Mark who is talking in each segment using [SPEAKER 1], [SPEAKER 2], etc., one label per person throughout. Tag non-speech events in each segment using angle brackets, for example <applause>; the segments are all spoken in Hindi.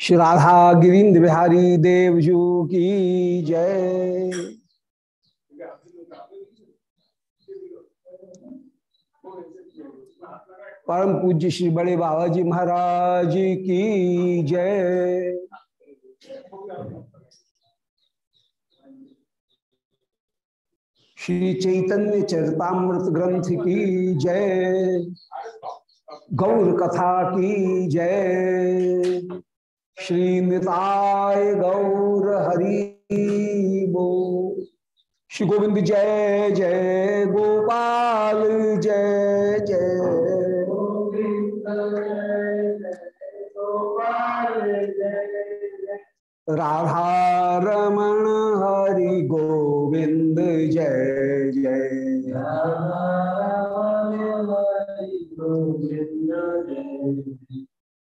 [SPEAKER 1] श्री राधा गिरीन्द्र बिहारी देवजू की जय। परम पूज्य श्री बड़े बाबा जी महाराज की जय। श्री चैतन्य चरितामृत ग्रंथ की जय। गौर कथा की जय। श्री निताय गौर हरि बो। श्री गोविंद जय जय गोपाल, जय जय। राधा रमण हरि गोविंद जय जय।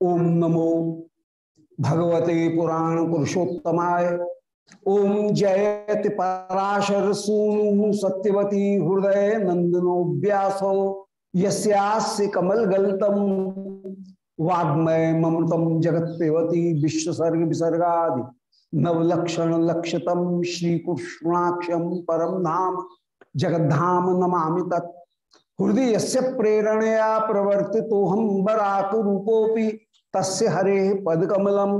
[SPEAKER 1] ओम नमो भगवते पुराण पुरुषोत्तमाय। ओम जयति पराशर सूनु सत्यवती हृदय नंदनो व्यासो यस्यास्य कमल गलतम वाग्मय ममृतम जगत पेवती विश्वसर्ग विसर्गादि। नवलक्षण लक्षतम श्री कृष्णाक्षम परम धाम जगद्धाम नमामि तत्। हृदय से प्रेरणया प्रवर्ति तो हम बराक रूपोपि तस्य हरे पदकमलम।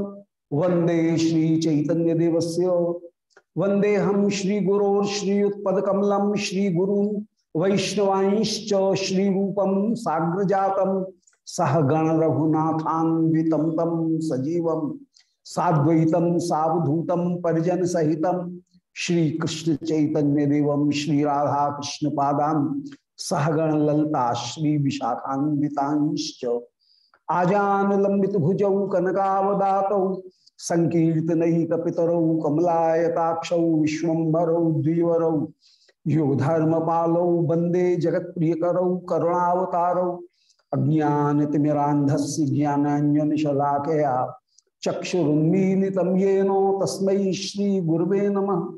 [SPEAKER 1] वंदे श्री चैतन्य देवस्य वंदे हम श्री गुरो श्रीयुत्पदकमलम श्री गुरु वैष्णवांश्च श्री रूपम साग्र जातम सह गण रघुनाथान्वितम तम सजीवम साद्वैतम सावधूतम परिजन सहितम श्री कृष्ण चैतन्य श्री राधा कृष्ण पादान सहगण ललता श्री विशाखान्वितांश्च। आजान लंबित भुजौ कनकावदातौ, संकीर्तनैकपितरौ, कमलायताक्षौ, विश्वम्भरौ, द्विवरौ युगधर्म पालौ वंदे जगत प्रियकरौ करुणावतारौ अज्ञानतिमिरांधस्य ज्ञानांजन शलाकया चक्षुरुन्मीलितं येनो तस्मै श्री गुरुवे नमः।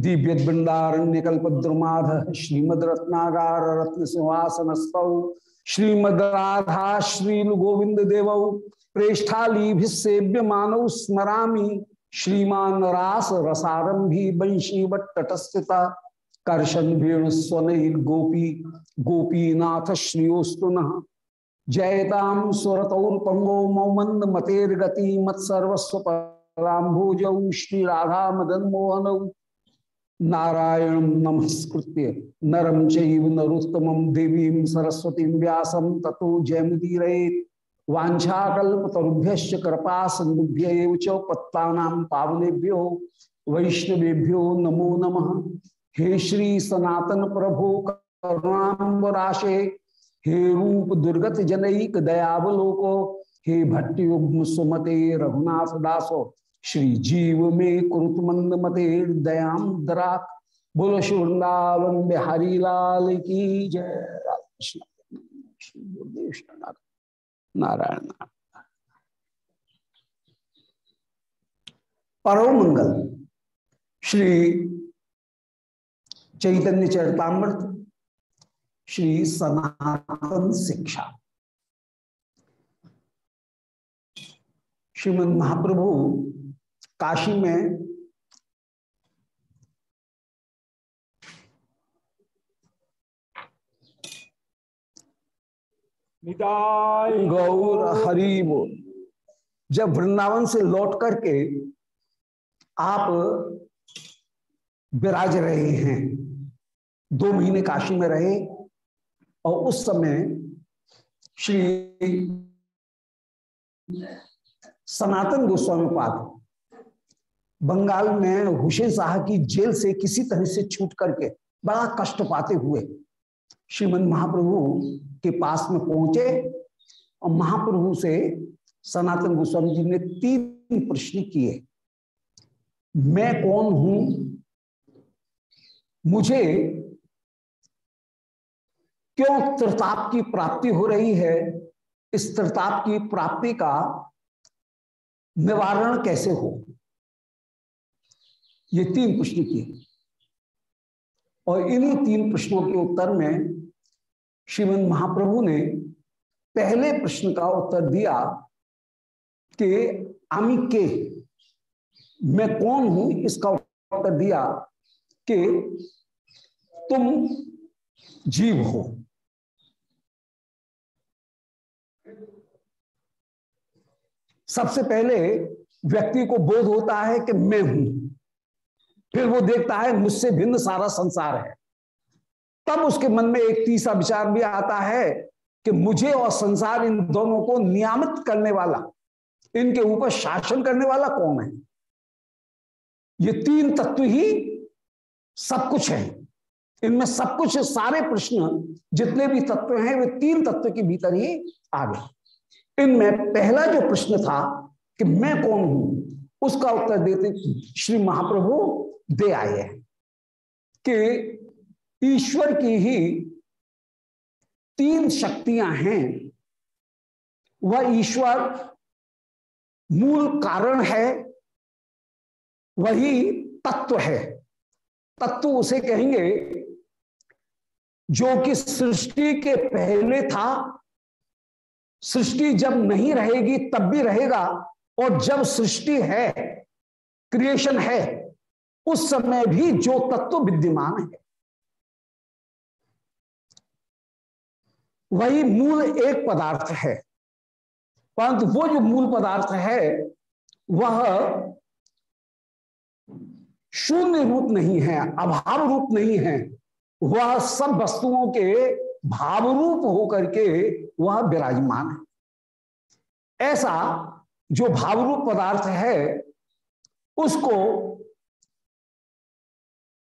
[SPEAKER 1] दिव्य बृंदारण्य कल्पद्रुमाध श्रीमद रत्नागार रत्न सिंहासनस्तौ श्रीमद राधा श्री गोविंद देव प्रेष्ठाली सेव्य मानव स्मरा श्रीमान रास रसारंभी वंशी वटस्थिता कर्शन स्वन गोपी गोपीनाथ श्रियोस्तुन जयताम सुरतौर्पंगो मौमंद मतेर्गति मत्सर्वस्व पराम्भोजौ श्री राधा मदन मोहनौ नारायण नमस्कृत्य नरम चैव नरोत्तम देवी सरस्वती व्यास ततो जयमुदीर वाछाकल्पतरुभ्य कृपा च पत्ता पावनेभ्यो, वैष्णवेभ्यो नमो नमः। हे श्री सनातन प्रभो करुणाबराशे हे रूप दुर्गत जनईक दयावलोको हे भट्टयुग्म सुमते रघुनाथ दासो श्री जीव में कुरुत मंद मते दयाम दराक। बोलो वृंदावन बिहारी लाल की जय। कृष्ण नारायण। परम मंगल। श्री चैतन्य चरतामृत। श्री सनातन शिक्षा। श्रीमद महाप्रभु काशी में गौर हरि बोल। जब वृंदावन से लौट करके आप विराज रहे हैं दो महीने काशी में रहे और उस समय श्री सनातन गोस्वामी पाद बंगाल में हुसैन शाह की जेल से किसी तरह से छूट करके बड़ा कष्ट पाते हुए श्रीमद महाप्रभु के पास में पहुँचे और महाप्रभु से सनातन गोस्वामी जी ने तीन प्रश्न किए। मैं कौन हूँ? मुझे क्यों त्रिताप की प्राप्ति हो रही है? इस त्रिताप की प्राप्ति का निवारण कैसे हो? ये तीन प्रश्न किए। और इन्हीं तीन प्रश्नों के उत्तर में श्रीमद महाप्रभु ने पहले प्रश्न का उत्तर दिया कि आमी के, मैं कौन हूँ? इसका उत्तर दिया कि तुम जीव हो। सबसे पहले व्यक्ति को बोध होता है कि मैं हूँ। फिर वो देखता है, मुझसे भिन्न सारा संसार है। तब उसके मन में एक तीसरा विचार भी आता है कि मुझे और संसार इन दोनों को नियामित करने वाला, इनके ऊपर शासन करने वाला कौन है? ये तीन तत्व ही सब कुछ है। इनमें सब कुछ सारे प्रश्न, जितने भी तत्व हैं, वे तीन तत्व के भीतर ही आ गए इनमें पहला जो प्रश्न था कि मैं कौन हूँ, उसका उत्तर देते श्री महाप्रभु दे आए हैं कि ईश्वर की ही तीन शक्तियाँ हैं। वह ईश्वर मूल कारण है, वही तत्व है। तत्व उसे कहेंगे जो कि सृष्टि के पहले था। सृष्टि जब नहीं रहेगी तब भी रहेगा, और जब सृष्टि है क्रिएशन है उस समय भी जो तत्व विद्यमान है। वही मूल एक पदार्थ है। परंतु वो जो मूल पदार्थ है, वह शून्य रूप नहीं है, अभाव रूप नहीं है। वह सब वस्तुओं के भाव रूप होकर के वह विराजमान है। ऐसा जो भाव रूप पदार्थ है, उसको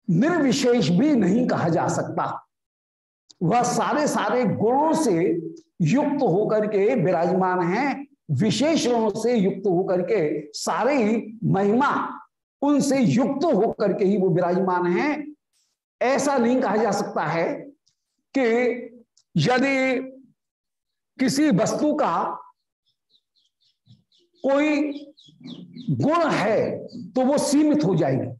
[SPEAKER 1] निर्विशेष भी नहीं कहा जा सकता। वह सारे सारे गुणों से युक्त होकर के विराजमान है विशेषणों से युक्त होकर के सारे महिमा उनसे युक्त होकर के ही वो विराजमान है। ऐसा नहीं कहा जा सकता है कि यदि किसी वस्तु का कोई गुण है तो वो सीमित हो जाएगी।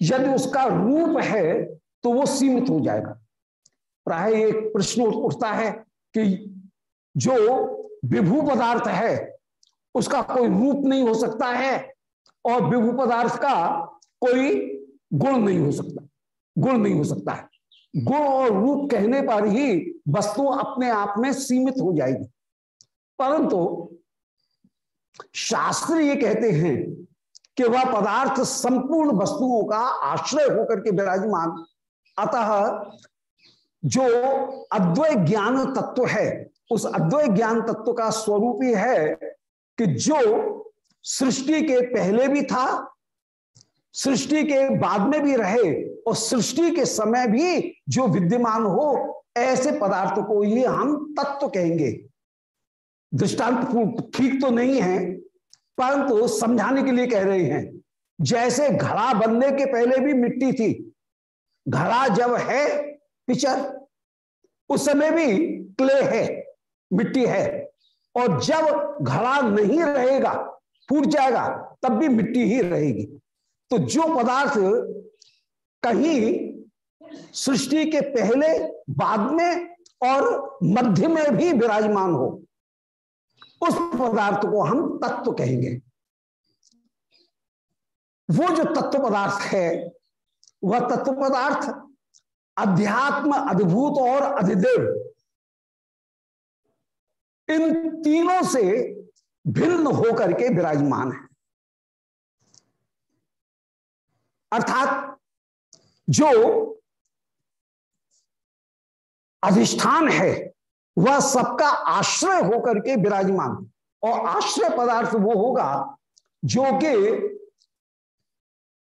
[SPEAKER 1] यदि उसका रूप है तो वो सीमित हो जाएगा। प्राय एक प्रश्न उठता है कि जो विभू पदार्थ है, उसका कोई रूप नहीं हो सकता है, और विभू पदार्थ का कोई गुण नहीं हो सकता, गुण नहीं हो सकता है। गुण और रूप कहने पर ही वस्तु अपने आप में सीमित हो जाएगी। परंतु शास्त्र ये कहते हैं कि वह पदार्थ संपूर्ण वस्तुओं का आश्रय होकर के विराजमान। अतः जो अद्वैत ज्ञान तत्व है, उस अद्वैत ज्ञान तत्व का स्वरूप ही है कि जो सृष्टि के पहले भी था, सृष्टि के बाद में भी रहे और सृष्टि के समय भी जो विद्यमान हो, ऐसे पदार्थ को ही हम तत्व कहेंगे। दृष्टांत ठीक तो नहीं है परंतु समझाने के लिए कह रहे हैं, जैसे घड़ा बनने के पहले भी मिट्टी थी, घड़ा जब है पिचर, उस समय भी क्ले है, मिट्टी है, और जब घड़ा नहीं रहेगा, फूट जाएगा, तब भी मिट्टी ही रहेगी। तो जो पदार्थ कहीं सृष्टि के पहले, बाद में और मध्य में भी विराजमान हो उस पदार्थ को हम तत्व कहेंगे। वो जो तत्व पदार्थ है, वह तत्व पदार्थ अध्यात्म, अद्भुत और अधिदेव। इन तीनों से भिन्न होकर के विराजमान है। अर्थात जो अधिष्ठान है वह सबका आश्रय होकर के विराजमान। और आश्रय पदार्थ वो होगा जो कि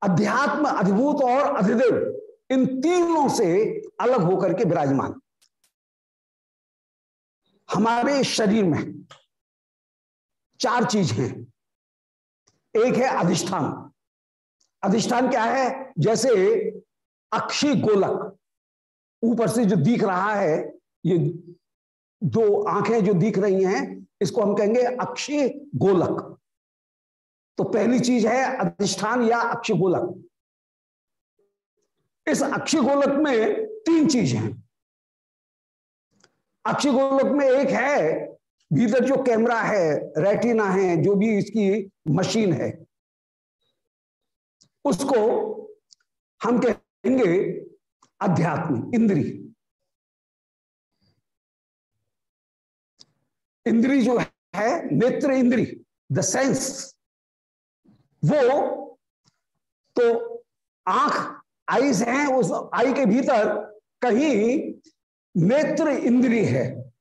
[SPEAKER 1] अध्यात्म अधिभूत और अधिदेव इन तीनों से अलग होकर के विराजमान। हमारे शरीर में चार चीज़ हैं। एक है अधिष्ठान। अधिष्ठान क्या है? जैसे अक्षी गोलक, ऊपर से जो दिख रहा है, ये दो आँखें जो दिख रही हैं, इसको हम कहेंगे अक्षय गोलक। तो पहली चीज़ है अधिष्ठान या अक्षय गोलक। इस अक्षय गोलक में तीन चीज़ हैं। अक्षय गोलक में एक है, भीतर जो कैमरा है, रेटिना है, जो भी इसकी मशीन है, उसको हम कहेंगे अध्यात्म, इंद्री। इंद्री जो है, नेत्र इंद्री द सेंस वो तो आँख आईज है, उस आई के भीतर कहीं नेत्र इंद्री है।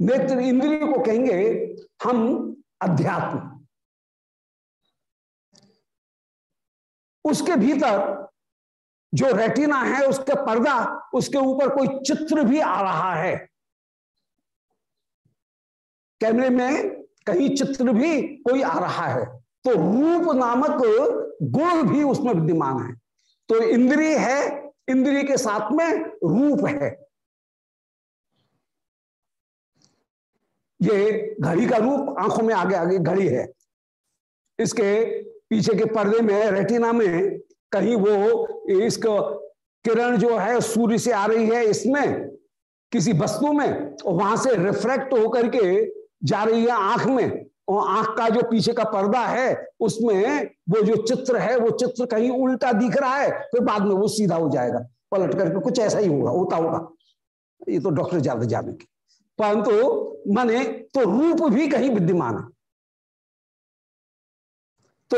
[SPEAKER 1] नेत्र इंद्री को कहेंगे हम अध्यात्म। उसके भीतर जो रेटिना है, उसका पर्दा, उसके ऊपर कोई चित्र भी आ रहा है। कैमरे में कहीं चित्र भी कोई आ रहा है तो रूप नामक गुण भी उसमें विद्यमान है। तो इंद्रिय है, इंद्रिय के साथ में रूप है। ये घड़ी का रूप आँखों में आगे आगे घड़ी है। इसके पीछे के पर्दे में, रेटिना में कहीं वो इसको किरण जो है, सूर्य से आ रही है इसमें, किसी वस्तु में वहाँ से रिफ्रेक्ट होकर के जा रही है आँख में। और आँख का जो पीछे का पर्दा है, उसमें वो जो चित्र है, वो चित्र कहीं उल्टा दिख रहा है, फिर बाद में वो सीधा हो जाएगा। पलट करके कुछ ऐसा ही होगा, होता होगा। ये तो डॉक्टर ज़्यादा के। परंतु माने तो रूप भी कहीं विद्यमान है। तो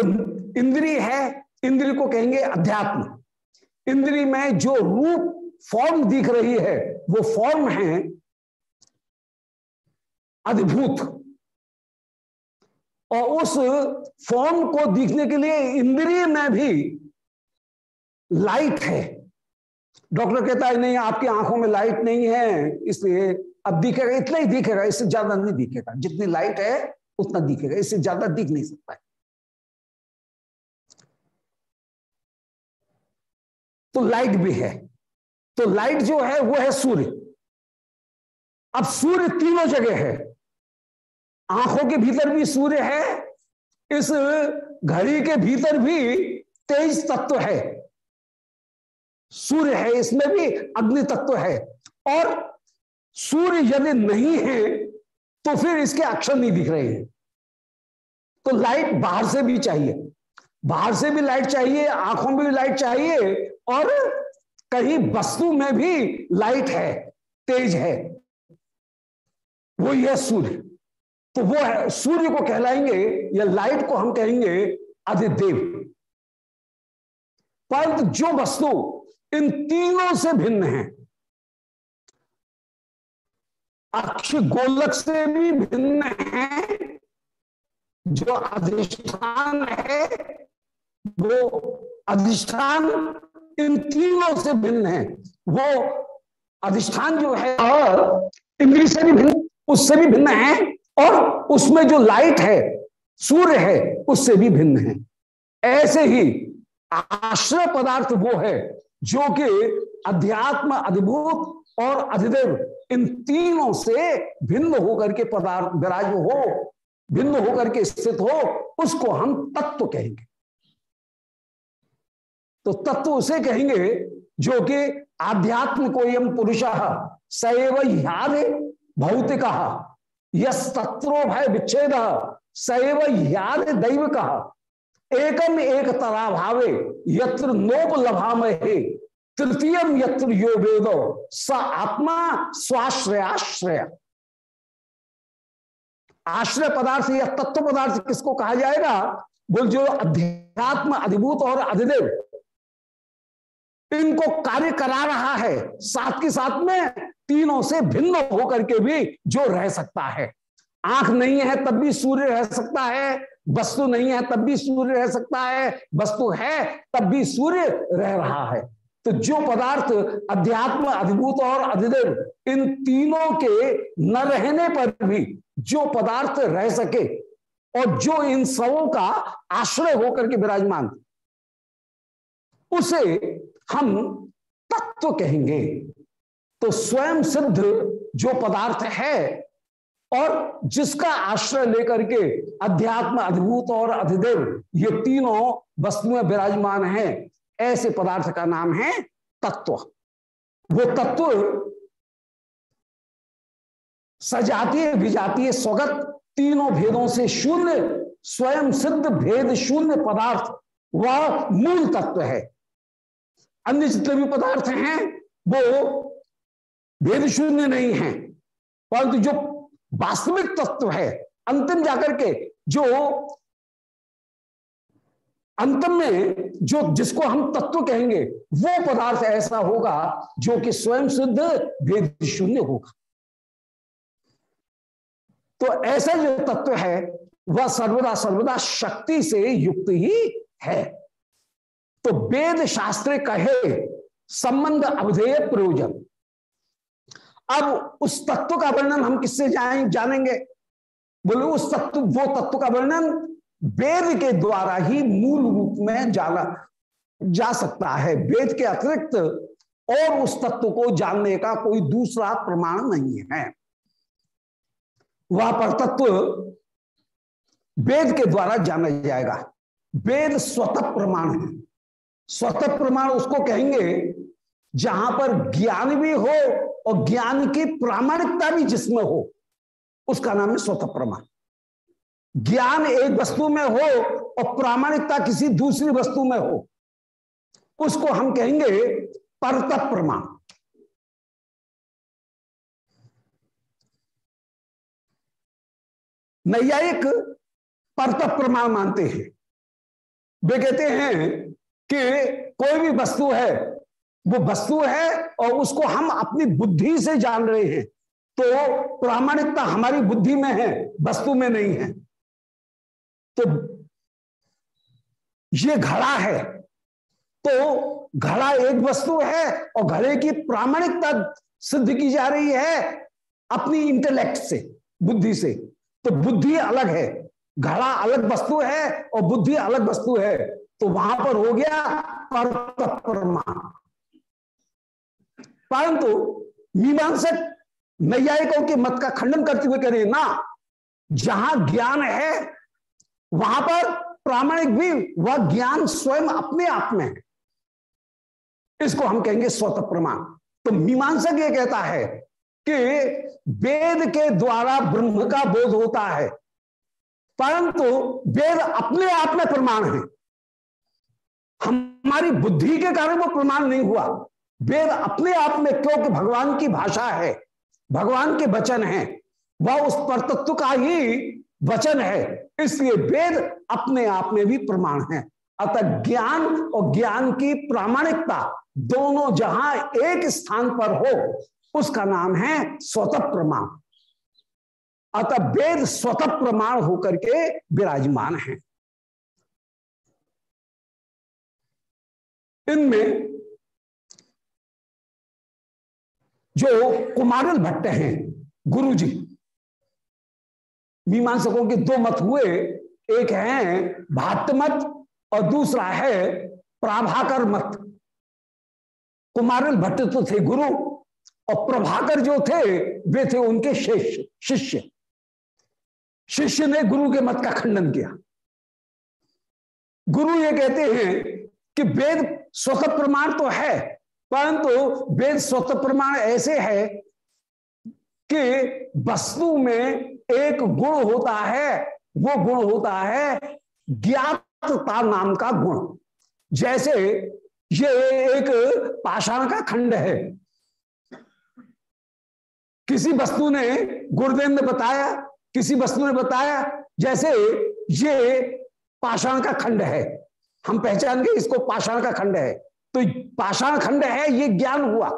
[SPEAKER 1] इंद्रिय है, इंद्रिय को कहेंगे अध्यात्म। इंद्रिय में जो रूप फॉर्म दिख रही है, वो फॉर्म है अधिभूत और उस फॉर्म को दिखने के लिए इंद्रिय में भी लाइट है। डॉक्टर कहता है, नहीं, आपकी आँखों में लाइट नहीं है, इसलिए अब दिखेगा, इतना ही दिखेगा, इससे ज़्यादा नहीं दिखेगा। जितनी लाइट है, उतना दिखेगा, इससे ज़्यादा दिख नहीं सकता है। तो लाइट भी है। तो लाइट जो है, वो है सूर्य। अब सूर्य तीनों जगह है। आँखों के भीतर भी सूर्य है, इस घड़ी के भीतर भी तेज तत्व है। सूर्य है, इसमें भी अग्नि तत्व है। और सूर्य यदि नहीं है तो फिर इसके अक्षर नहीं दिख रहे हैं। तो लाइट बाहर से भी चाहिए। बाहर से भी लाइट चाहिए, आँखों में भी लाइट चाहिए, और कहीं वस्तु में भी लाइट है, तेज है। वो यह सूर्य। तो वो है, सूर्य को कहलाएँगे या लाइट को हम कहेंगे अधिदेव परंतु जो वस्तु इन तीनों से भिन्न है अक्ष गोलक से भी भिन्न है, जो अधिष्ठान है, वो अधिष्ठान इन तीनों से भिन्न है। वो अधिष्ठान जो है, और इंद्री से भी भिन्न, उससे भी भिन्न है और उसमें जो लाइट है, सूर्य है, उससे भी भिन्न है। ऐसे ही आश्रय पदार्थ वो है जो कि अध्यात्म अधिभूत और अधिदेव इन तीनों से भिन्न होकर के पदार्थ विराज हो, भिन्न होकर के स्थित हो, उसको हम तत्व कहेंगे। तो तत्व उसे कहेंगे जो कि आध्यात्म को यम पुरुष सैव याद भौतिक यत्रो भय विच्छेद, सैव याद दैव कहा एकम एक तरा भावे, यत्र नोप लभामहे। तृतीय यत्र यो वेदो स आत्मा स्वाश्रयाश्रय। आश्रय पदार्थ या तत्व पदार्थ किसको कहा जाएगा? बोल जो अध्यात्म अधिभूत और अधिदेव। इनको कार्य करा रहा है। साथ के साथ में तीनों से भिन्न होकर के भी जो रह सकता है। आँख नहीं है तब भी सूर्य रह सकता है, वस्तु नहीं है तब भी सूर्य रह सकता है, वस्तु है तब भी सूर्य रह रहा है। तो जो पदार्थ अध्यात्म, अधिभूत और अधिदेव, इन तीनों के न रहने पर भी जो पदार्थ रह सके और जो इन सबों का आश्रय होकर के विराजमान, उसे हम तत्व कहेंगे। तो स्वयं सिद्ध जो पदार्थ है और जिसका आश्रय लेकर के अध्यात्म अधिभूत और अधिदेव, ये तीनों वस्तुएँ विराजमान हैं। ऐसे पदार्थ का नाम है तत्व। वो तत्व सजातीय, विजातीय, स्वगत तीनों भेदों से शून्य, स्वयं सिद्ध भेद शून्य पदार्थ, वह मूल तत्व है। अन्य जितने भी पदार्थ हैं, वो भेद शून्य नहीं है। परंतु जो वास्तविक तत्व है, अंतिम जाकर के जो अंतिम में जो जिसको हम तत्व कहेंगे, वो पदार्थ ऐसा होगा जो कि स्वयं सिद्ध भेद शून्य होगा। तो ऐसा जो तत्व है, वह सर्वदा सर्वदा शक्ति से युक्त ही है। तो वेद शास्त्र कहे, संबंध अवधेय प्रयोजन। अब उस तत्व का वर्णन हम किससे जाए, जानेंगे? बोले, उस तत्व, वो तत्व का वर्णन वेद के द्वारा ही मूल रूप में जाना, जा सकता है। वेद के अतिरिक्त और उस तत्व को जानने का कोई दूसरा प्रमाण नहीं है। वह पर तत्व वेद के द्वारा जाना जाएगा। वेद स्वतः प्रमाण है। स्वतः प्रमाण उसको कहेंगे, जहाँ पर ज्ञान भी हो और ज्ञान की प्रामाणिकता भी जिसमें हो, उसका नाम है स्वतः प्रमाण। ज्ञान एक वस्तु में हो और प्रामाणिकता किसी दूसरी वस्तु में हो, उसको हम कहेंगे परत प्रमाण। नैयायिक परत प्रमाण मानते हैं। वे कहते हैं कि कोई भी वस्तु है, वो वस्तु है और उसको हम अपनी बुद्धि से जान रहे हैं तो प्रामाणिकता हमारी बुद्धि में है, वस्तु में नहीं है। तो ये घड़ा है तो घड़ा एक वस्तु है और घड़े की प्रामाणिकता सिद्ध की जा रही है अपनी इंटेलेक्ट से, बुद्धि से। तो बुद्धि अलग है, घड़ा अलग वस्तु है और बुद्धि अलग वस्तु है। तो वहाँ पर हो गया पर प्रमाण परंतु मीमांसक नैयायिकों के मत का खंडन करते हुए कह रहे ना, जहाँ ज्ञान है, वहाँ पर प्रामाणिक भी वह ज्ञान स्वयं अपने आप में है। इसको हम कहेंगे स्वतः प्रमाण तो मीमांसक ये कहता है कि वेद के द्वारा ब्रह्म का बोध होता है, परंतु वेद अपने आप में प्रमाण है। हमारी बुद्धि के कारण वो प्रमाण नहीं हुआ। वेद अपने आप में क्योंकि भगवान की भाषा है, भगवान के वचन है, वह उस पर तत्व का ही वचन है। इसलिए वेद अपने आप में भी प्रमाण है। अतः ज्ञान और ज्ञान की प्रामाणिकता दोनों जहाँ एक स्थान पर हो, उसका नाम है स्वतः प्रमाण। अतः वेद स्वतः प्रमाण होकर के विराजमान है। इनमें जो कुमारल भट्ट हैं गुरु जी मीमांसकों के दो मत हुए। एक है भाट्ट मत और दूसरा है प्राभाकर मत। कुमारल भट्ट तो थे गुरु और प्रभाकर जो थे, वे थे उनके शिष्य शिष्य। शिष्य ने गुरु के मत का खंडन किया। गुरु ये कहते हैं कि वेद स्वतः प्रमाण तो है, परंतु वेद स्वतः प्रमाण ऐसे है कि वस्तु में एक गुण होता है, वो गुण होता है ज्ञातता नाम का गुण। जैसे ये एक पाषाण का खंड है। किसी वस्तु ने गुरुदेव ने बताया, किसी वस्तु ने बताया, जैसे ये पाषाण का खंड है। हम पहचान गए इसको पाषाण का खंड है। तो पाषाण खंड है, ये ज्ञान हुआ।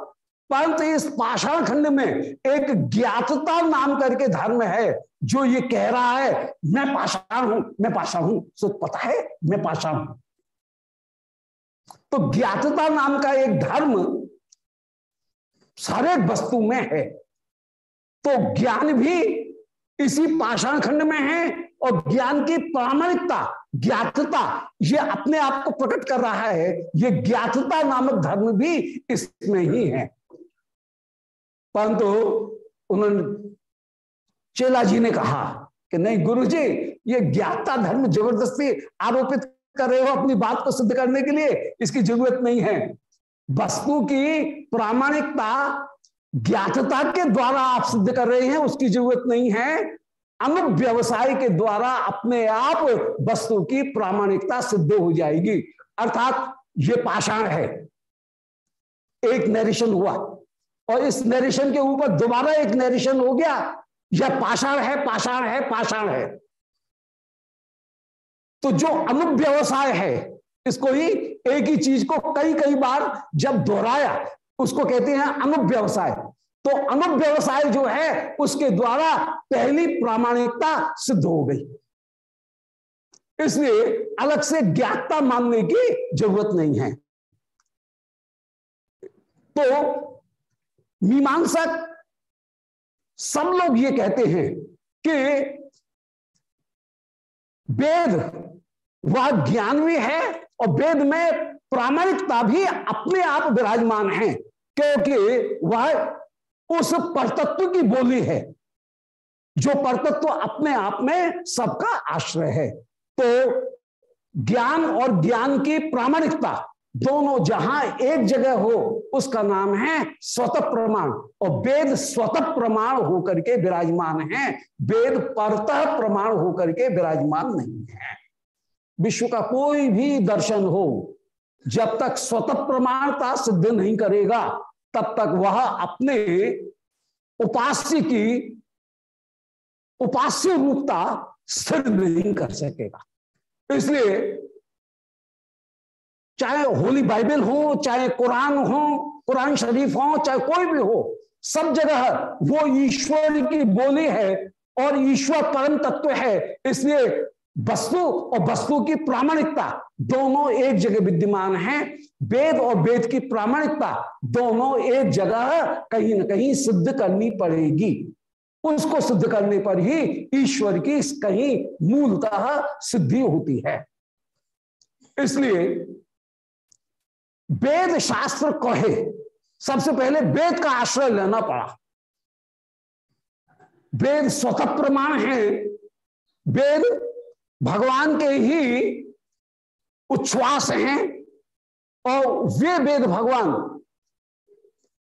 [SPEAKER 1] परंतु इस पाषाण खंड में एक ज्ञातता नाम करके धर्म है, जो ये कह रहा है, मैं पाषाण हूँ, मैं पाषाण हूँ। सो पता है, मैं पाषाण हूँ। तो ज्ञातता नाम का एक धर्म सारे वस्तु में है। तो ज्ञान भी इसी पाषाण खंड में है और ज्ञान की प्रामाणिकता, ज्ञातता, ये अपने आप को प्रकट कर रहा है, ये ज्ञातता नामक धर्म भी इसमें ही है। परंतु उन्होंने चेला जी ने कहा कि नहीं गुरु जी ये ज्ञाता धर्म ज़बरदस्ती आरोपित कर रहे हो अपनी बात को सिद्ध करने के लिए, इसकी ज़रूरत नहीं है। वस्तु की प्रामाणिकता, ज्ञातता के द्वारा आप सिद्ध कर रहे हैं, उसकी ज़रूरत नहीं है। अनुव्यवसाय के द्वारा अपने आप वस्तु की प्रामाणिकता सिद्ध हो जाएगी। अर्थात ये पाषाण है। एक नरेशन हुआ और इस नरेशन के ऊपर दोबारा एक नरेशन हो गया। यह पाषाण है पाषाण है पाषाण है। तो जो अनुव्यवसाय है, इसको ही एक ही चीज़ को कई कई बार जब दोहराया, उसको कहते हैं अनुव्यवसाय तो अनुव्यवसाय जो है, उसके द्वारा पहली प्रामाणिकता सिद्ध हो गई। इसलिए अलग से ज्ञातता मानने की ज़रूरत नहीं है। तो मीमांसक सब लोग ये कहते हैं कि वेद, वह ज्ञान भी है और वेद में प्रामाणिकता भी अपने आप विराजमान है, क्योंकि वह उस परतत्व की बोली है, जो परतत्व अपने आप में सबका आश्रय है। तो ज्ञान और ज्ञान की प्रामाणिकता, दोनों जहाँ एक जगह हो, उसका नाम है स्वतः प्रमाण। और वेद स्वतः प्रमाण होकर के विराजमान है। वेद परतः प्रमाण होकर के विराजमान नहीं है। विश्व का कोई भी दर्शन हो, जब तक स्वतः प्रमाणता सिद्ध नहीं करेगा तब तक वह अपने उपास्य की, उपास्य रूपता स्थिर नहीं कर सकेगा। इसलिए चाहे होली बाइबल हो, चाहे कुरान हो कुरान शरीफ हो, चाहे कोई भी हो, सब जगह वो ईश्वर की बोली है और ईश्वर परम तत्व है। इसलिए वस्तु और वस्तु की प्रामाणिकता दोनों एक जगह विद्यमान है। वेद और वेद की प्रामाणिकता दोनों एक जगह कहीं ना कहीं सिद्ध करनी पड़ेगी। उसको सिद्ध करने पर ही ईश्वर की कहीं मूलतः सिद्धि होती है। इसलिए वेद शास्त्र कहे, सबसे पहले वेद का आश्रय लेना पड़ा। वेद स्वतः प्रमाण है। वेद भगवान के ही उच्छ्वास हैं और वे वेद भगवान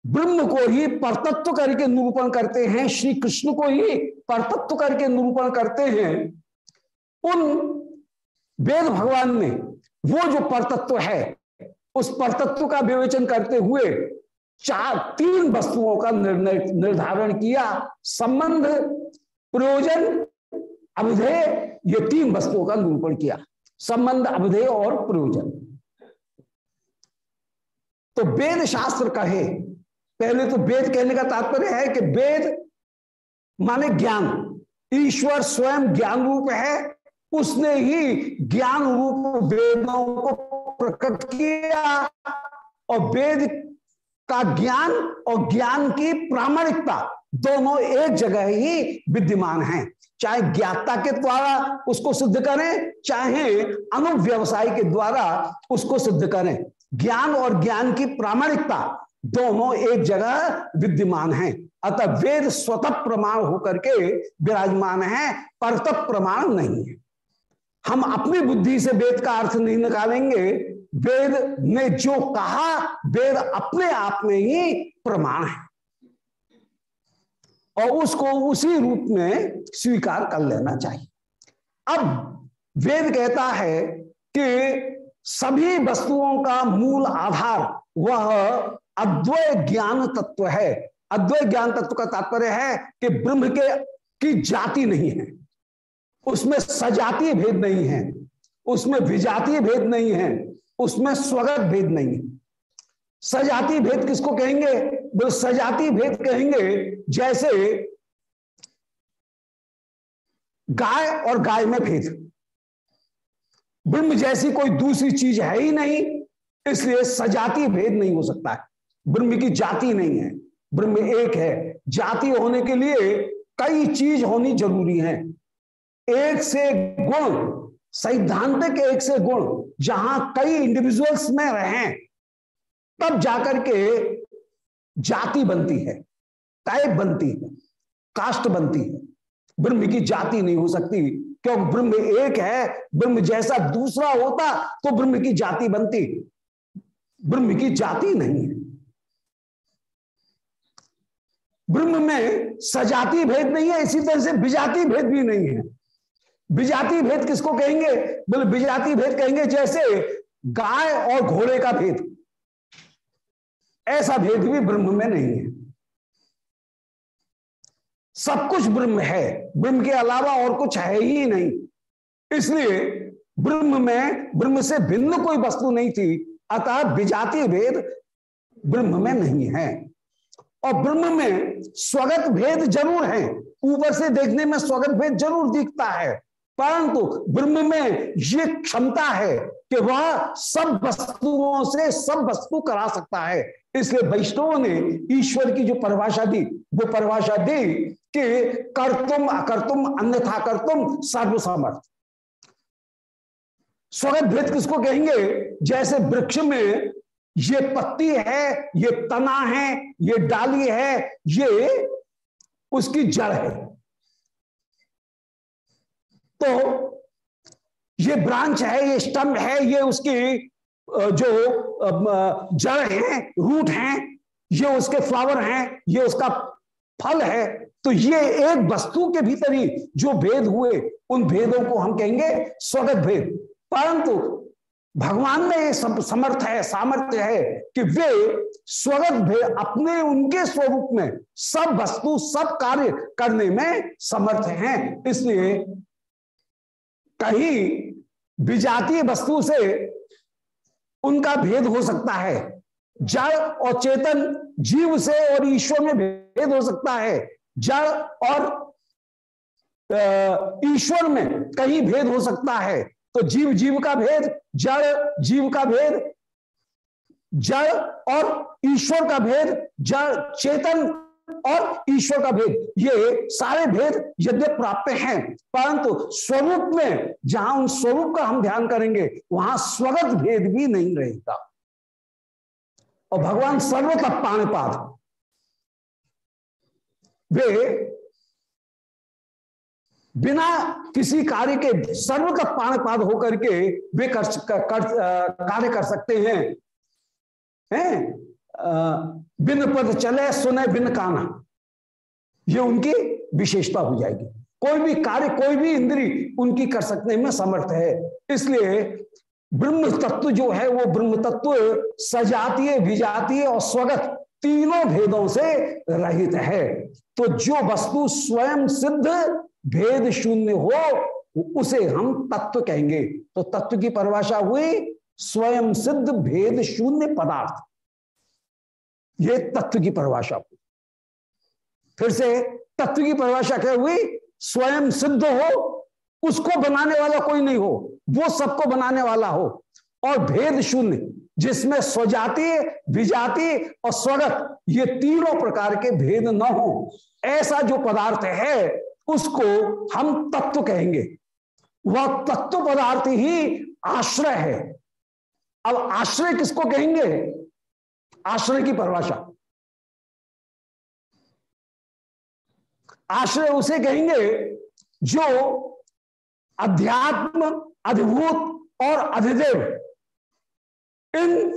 [SPEAKER 1] ब्रह्म को ही परतत्व करके निरूपण करते हैं, श्री कृष्ण को ही परतत्व करके निरूपण करते हैं। उन वेद भगवान ने वो जो परतत्व है, उस परतत्व का विवेचन करते हुए चार, तीन वस्तुओं का निर्णय, निर्धारण किया। संबंध, प्रयोजन अभिधेय ये तीन वस्तुओं का निरूपण किया। संबंध अभिधेय और प्रयोजन। तो वेद शास्त्र कहे पहले तो वेद कहने का तात्पर्य है कि वेद माने ज्ञान। ईश्वर स्वयं ज्ञान रूप है। उसने ही ज्ञान रूप वेदों को प्रकट किया और वेद का ज्ञान और ज्ञान की प्रामाणिकता दोनों एक जगह ही विद्यमान हैं। चाहे ज्ञाता के द्वारा उसको सिद्ध करें, चाहे अनुव्यवसाय के द्वारा उसको सिद्ध करें। ज्ञान और ज्ञान की प्रामाणिकता दोनों एक जगह विद्यमान है। अतः वेद स्वतः प्रमाण होकर के विराजमान है परतप प्रमाण नहीं है। हम अपनी बुद्धि से वेद का अर्थ नहीं निकालेंगे। वेद ने जो कहा, वेद अपने आप में ही प्रमाण है। और उसको उसी रूप में स्वीकार कर लेना चाहिए। अब वेद कहता है कि सभी वस्तुओं का मूल आधार वह अद्वय ज्ञान तत्व है। अद्वय ज्ञान तत्व का तात्पर्य है कि ब्रह्म के, की जाति नहीं है। उसमें सजातीय भेद नहीं है। उसमें विजातीय भेद नहीं है। उसमें स्वगत भेद नहीं है। सजातीय भेद किसको कहेंगे? बोले सजाति भेद कहेंगे जैसे गाय और गाय में भेद। ब्रह्म जैसी कोई दूसरी चीज़ है ही नहीं, इसलिए सजाति भेद नहीं हो सकता है। ब्रह्म की जाति नहीं है, ब्रह्म एक है। जाति होने के लिए कई चीज़ होनी ज़रूरी है। एक से गुण, सैद्धांतिक एक से गुण, जहाँ कई इंडिविजुअल्स में रहें, तब जाकर के जाति बनती है, टाइप बनती है, कास्ट बनती है। ब्रह्म की जाति नहीं हो सकती, क्यों? ब्रह्म एक है, ब्रह्म जैसा दूसरा होता तो ब्रह्म की जाति बनती। ब्रह्म की जाति नहीं है। ब्रह्म में सजाति भेद नहीं है, इसी तरह से विजाति भेद भी नहीं है। विजाति भेद किसको कहेंगे? बोले, विजाति भेद कहेंगे जैसे गाय और घोड़े का भेद। ऐसा भेद भी ब्रह्म में नहीं है। सब कुछ ब्रह्म है। ब्रह्म के अलावा और कुछ है ही नहीं। इसलिए ब्रह्म में, ब्रह्म से भिन्न कोई वस्तु नहीं थी, अतः विजातीय भेद ब्रह्म में नहीं है। और ब्रह्म में स्वगत भेद ज़रूर है। ऊपर से देखने में स्वगत भेद ज़रूर दिखता है, परंतु ब्रह्म में ये क्षमता है कि वह सब वस्तुओं से सब वस्तु करा सकता है। इसलिए वैष्णवों ने ईश्वर की जो परिभाषा दी, वो परिभाषा दी कि कर्तुम अकर्तुम, अन्यथा कर्तुम सर्वसमर्थ। स्वगत भेद किसको कहेंगे? जैसे वृक्ष में ये पत्ती है, ये तना है, ये डाली है, ये उसकी जड़ है। तो ये ब्रांच है, ये स्टम्प है, ये उसकी जो जड़ है, रूट है, ये उसके फ्लावर हैं, ये उसका फल है। तो ये एक वस्तु के भीतर ही जो भेद हुए, उन भेदों को हम कहेंगे स्वगत भेद। परंतु भगवान में समर्थ है, सामर्थ्य है कि वे स्वगत भेद, अपने उनके स्वरूप में सब वस्तु, सब कार्य करने में समर्थ हैं। इसलिए कहीं विजातीय वस्तु से उनका भेद हो सकता है। जड़ और चेतन जीव से और ईश्वर में भेद हो सकता है। जड़ और ईश्वर में कहीं भेद हो सकता है। तो जीव जीव का भेद, जड़, जीव का भेद, जड़ और ईश्वर का भेद, जड़, चेतन और ईश्वर का भेद। ये सारे भेद यद्य प्राप्त हैं परंतु स्वरूप में जहाँ उन स्वरूप का हम ध्यान करेंगे वहाँ स्वगत भेद भी नहीं रहेगा। और भगवान सर्वतः पाणिपाद वे बिना किसी कार्य के सर्वतः पाणिपाद होकर के वे कर, कर, कर कार्य कर सकते हैं। हैं? बिन पद चले, सुने बिन काना। ये उनकी विशेषता हो जाएगी। कोई भी कार्य, कोई भी इंद्री उनकी कर सकने में समर्थ है। इसलिए ब्रह्म तत्व जो है, वो ब्रह्म तत्व सजातीय, विजातीय और स्वगत तीनों भेदों से रहित है। तो जो वस्तु स्वयं सिद्ध भेद शून्य हो, उसे हम तत्व कहेंगे। तो तत्व की परिभाषा हुई स्वयं सिद्ध भेद शून्य पदार्थ। ये तत्व की परिभाषा हुई। फिर से तत्व की परिभाषा क्या हुई? स्वयं सिद्ध हो, उसको बनाने वाला कोई नहीं हो, वो सबको बनाने वाला हो। और भेद शून्य, जिसमें स्वजाति, विजाति और स्वगत, ये तीनों प्रकार के भेद न हो, ऐसा जो पदार्थ है, उसको हम तत्व कहेंगे। वह तत्व पदार्थ ही आश्रय है। अब आश्रय किसको कहेंगे? आश्रय की परिभाषा। आश्रय उसे कहेंगे जो अध्यात्म अधिभूत और अधिदेव, इन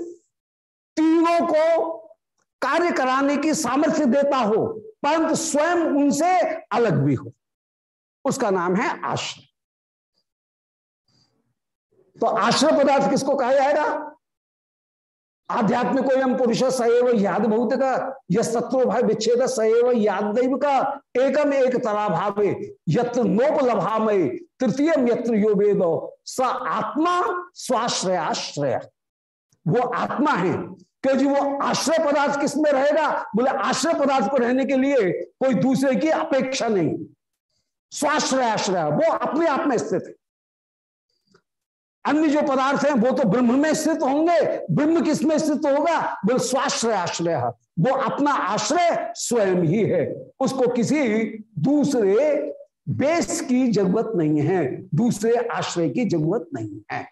[SPEAKER 1] तीनों को कार्य कराने की सामर्थ्य देता हो, परंतु स्वयं उनसे अलग भी हो। उसका नाम है आश्रय। तो आश्रय पदार्थ किसको कहा जाएगा? आध्यात्मिक एवं पुरुष सएव याद बहुत का यह शत्रु विच्छेद सएव याद दैव का एकम एक तरा भावे यत्र नोप लभामय तृतीय यत्र यो वेदो, स आत्मा स्वाश्रयाश्रय। वो आत्मा है। क्योंकि वो आश्रय पदार्थ किसमें रहेगा? बोले, आश्रय पदार्थ को रहने के लिए कोई दूसरे की अपेक्षा नहीं। स्वाश्रय आश्रय वो अपने आप में स्थित है। अन्य जो पदार्थ हैं, वो तो ब्रह्म में स्थित होंगे। ब्रह्म किसमें स्थित होगा? बोले, स्वाश्रय आश्रय। वो अपना आश्रय स्वयं ही है। उसको किसी दूसरे बेस की ज़रूरत नहीं है। दूसरे आश्रय की ज़रूरत नहीं है।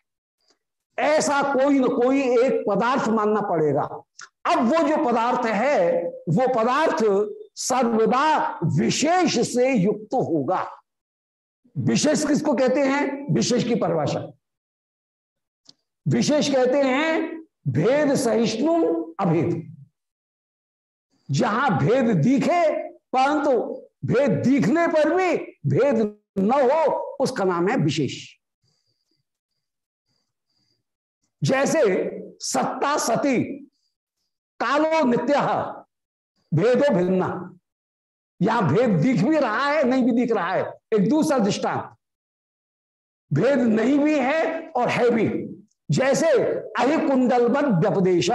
[SPEAKER 1] ऐसा कोई ना कोई एक पदार्थ मानना पड़ेगा। अब वो जो पदार्थ है, वो पदार्थ सर्वदा विशेष से युक्त होगा। विशेष किसको कहते हैं? विशेष की परिभाषा। विशेष कहते हैं भेद सहिष्णु अभेद। जहाँ भेद दिखे, परंतु भेद दिखने पर भी भेद न हो, उसका नाम है विशेष। जैसे सत्ता सती, कालो नित्य, भेदो भिन्ना। यहाँ भेद दिख भी रहा है, नहीं भी दिख रहा है, एक दूसरा दृष्टांत। भेद नहीं भी है और है भी। जैसे अहिकुंडलबन व्यपदेश।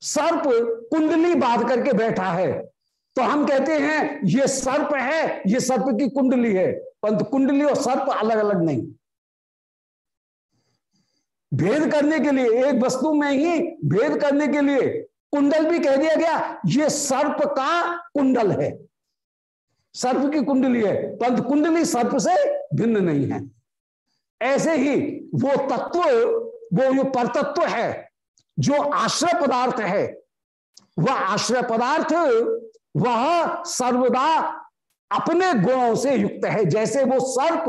[SPEAKER 1] सर्प कुंडली बाँध करके बैठा है। तो हम कहते हैं, ये सर्प है, ये सर्प की कुंडली है। परंतु कुंडली और सर्प अलग अलग नहीं। भेद करने के लिए, एक वस्तु में ही भेद करने के लिए कुंडल भी कह दिया गया, ये सर्प का कुंडल है। सर्प की कुंडली है, परंतु कुंडली सर्प से भिन्न नहीं है। ऐसे ही वो तत्व, वो जो परतत्व है, जो आश्रय पदार्थ है, वह आश्रय पदार्थ, वह सर्वदा अपने गुणों से युक्त है। जैसे वो सर्प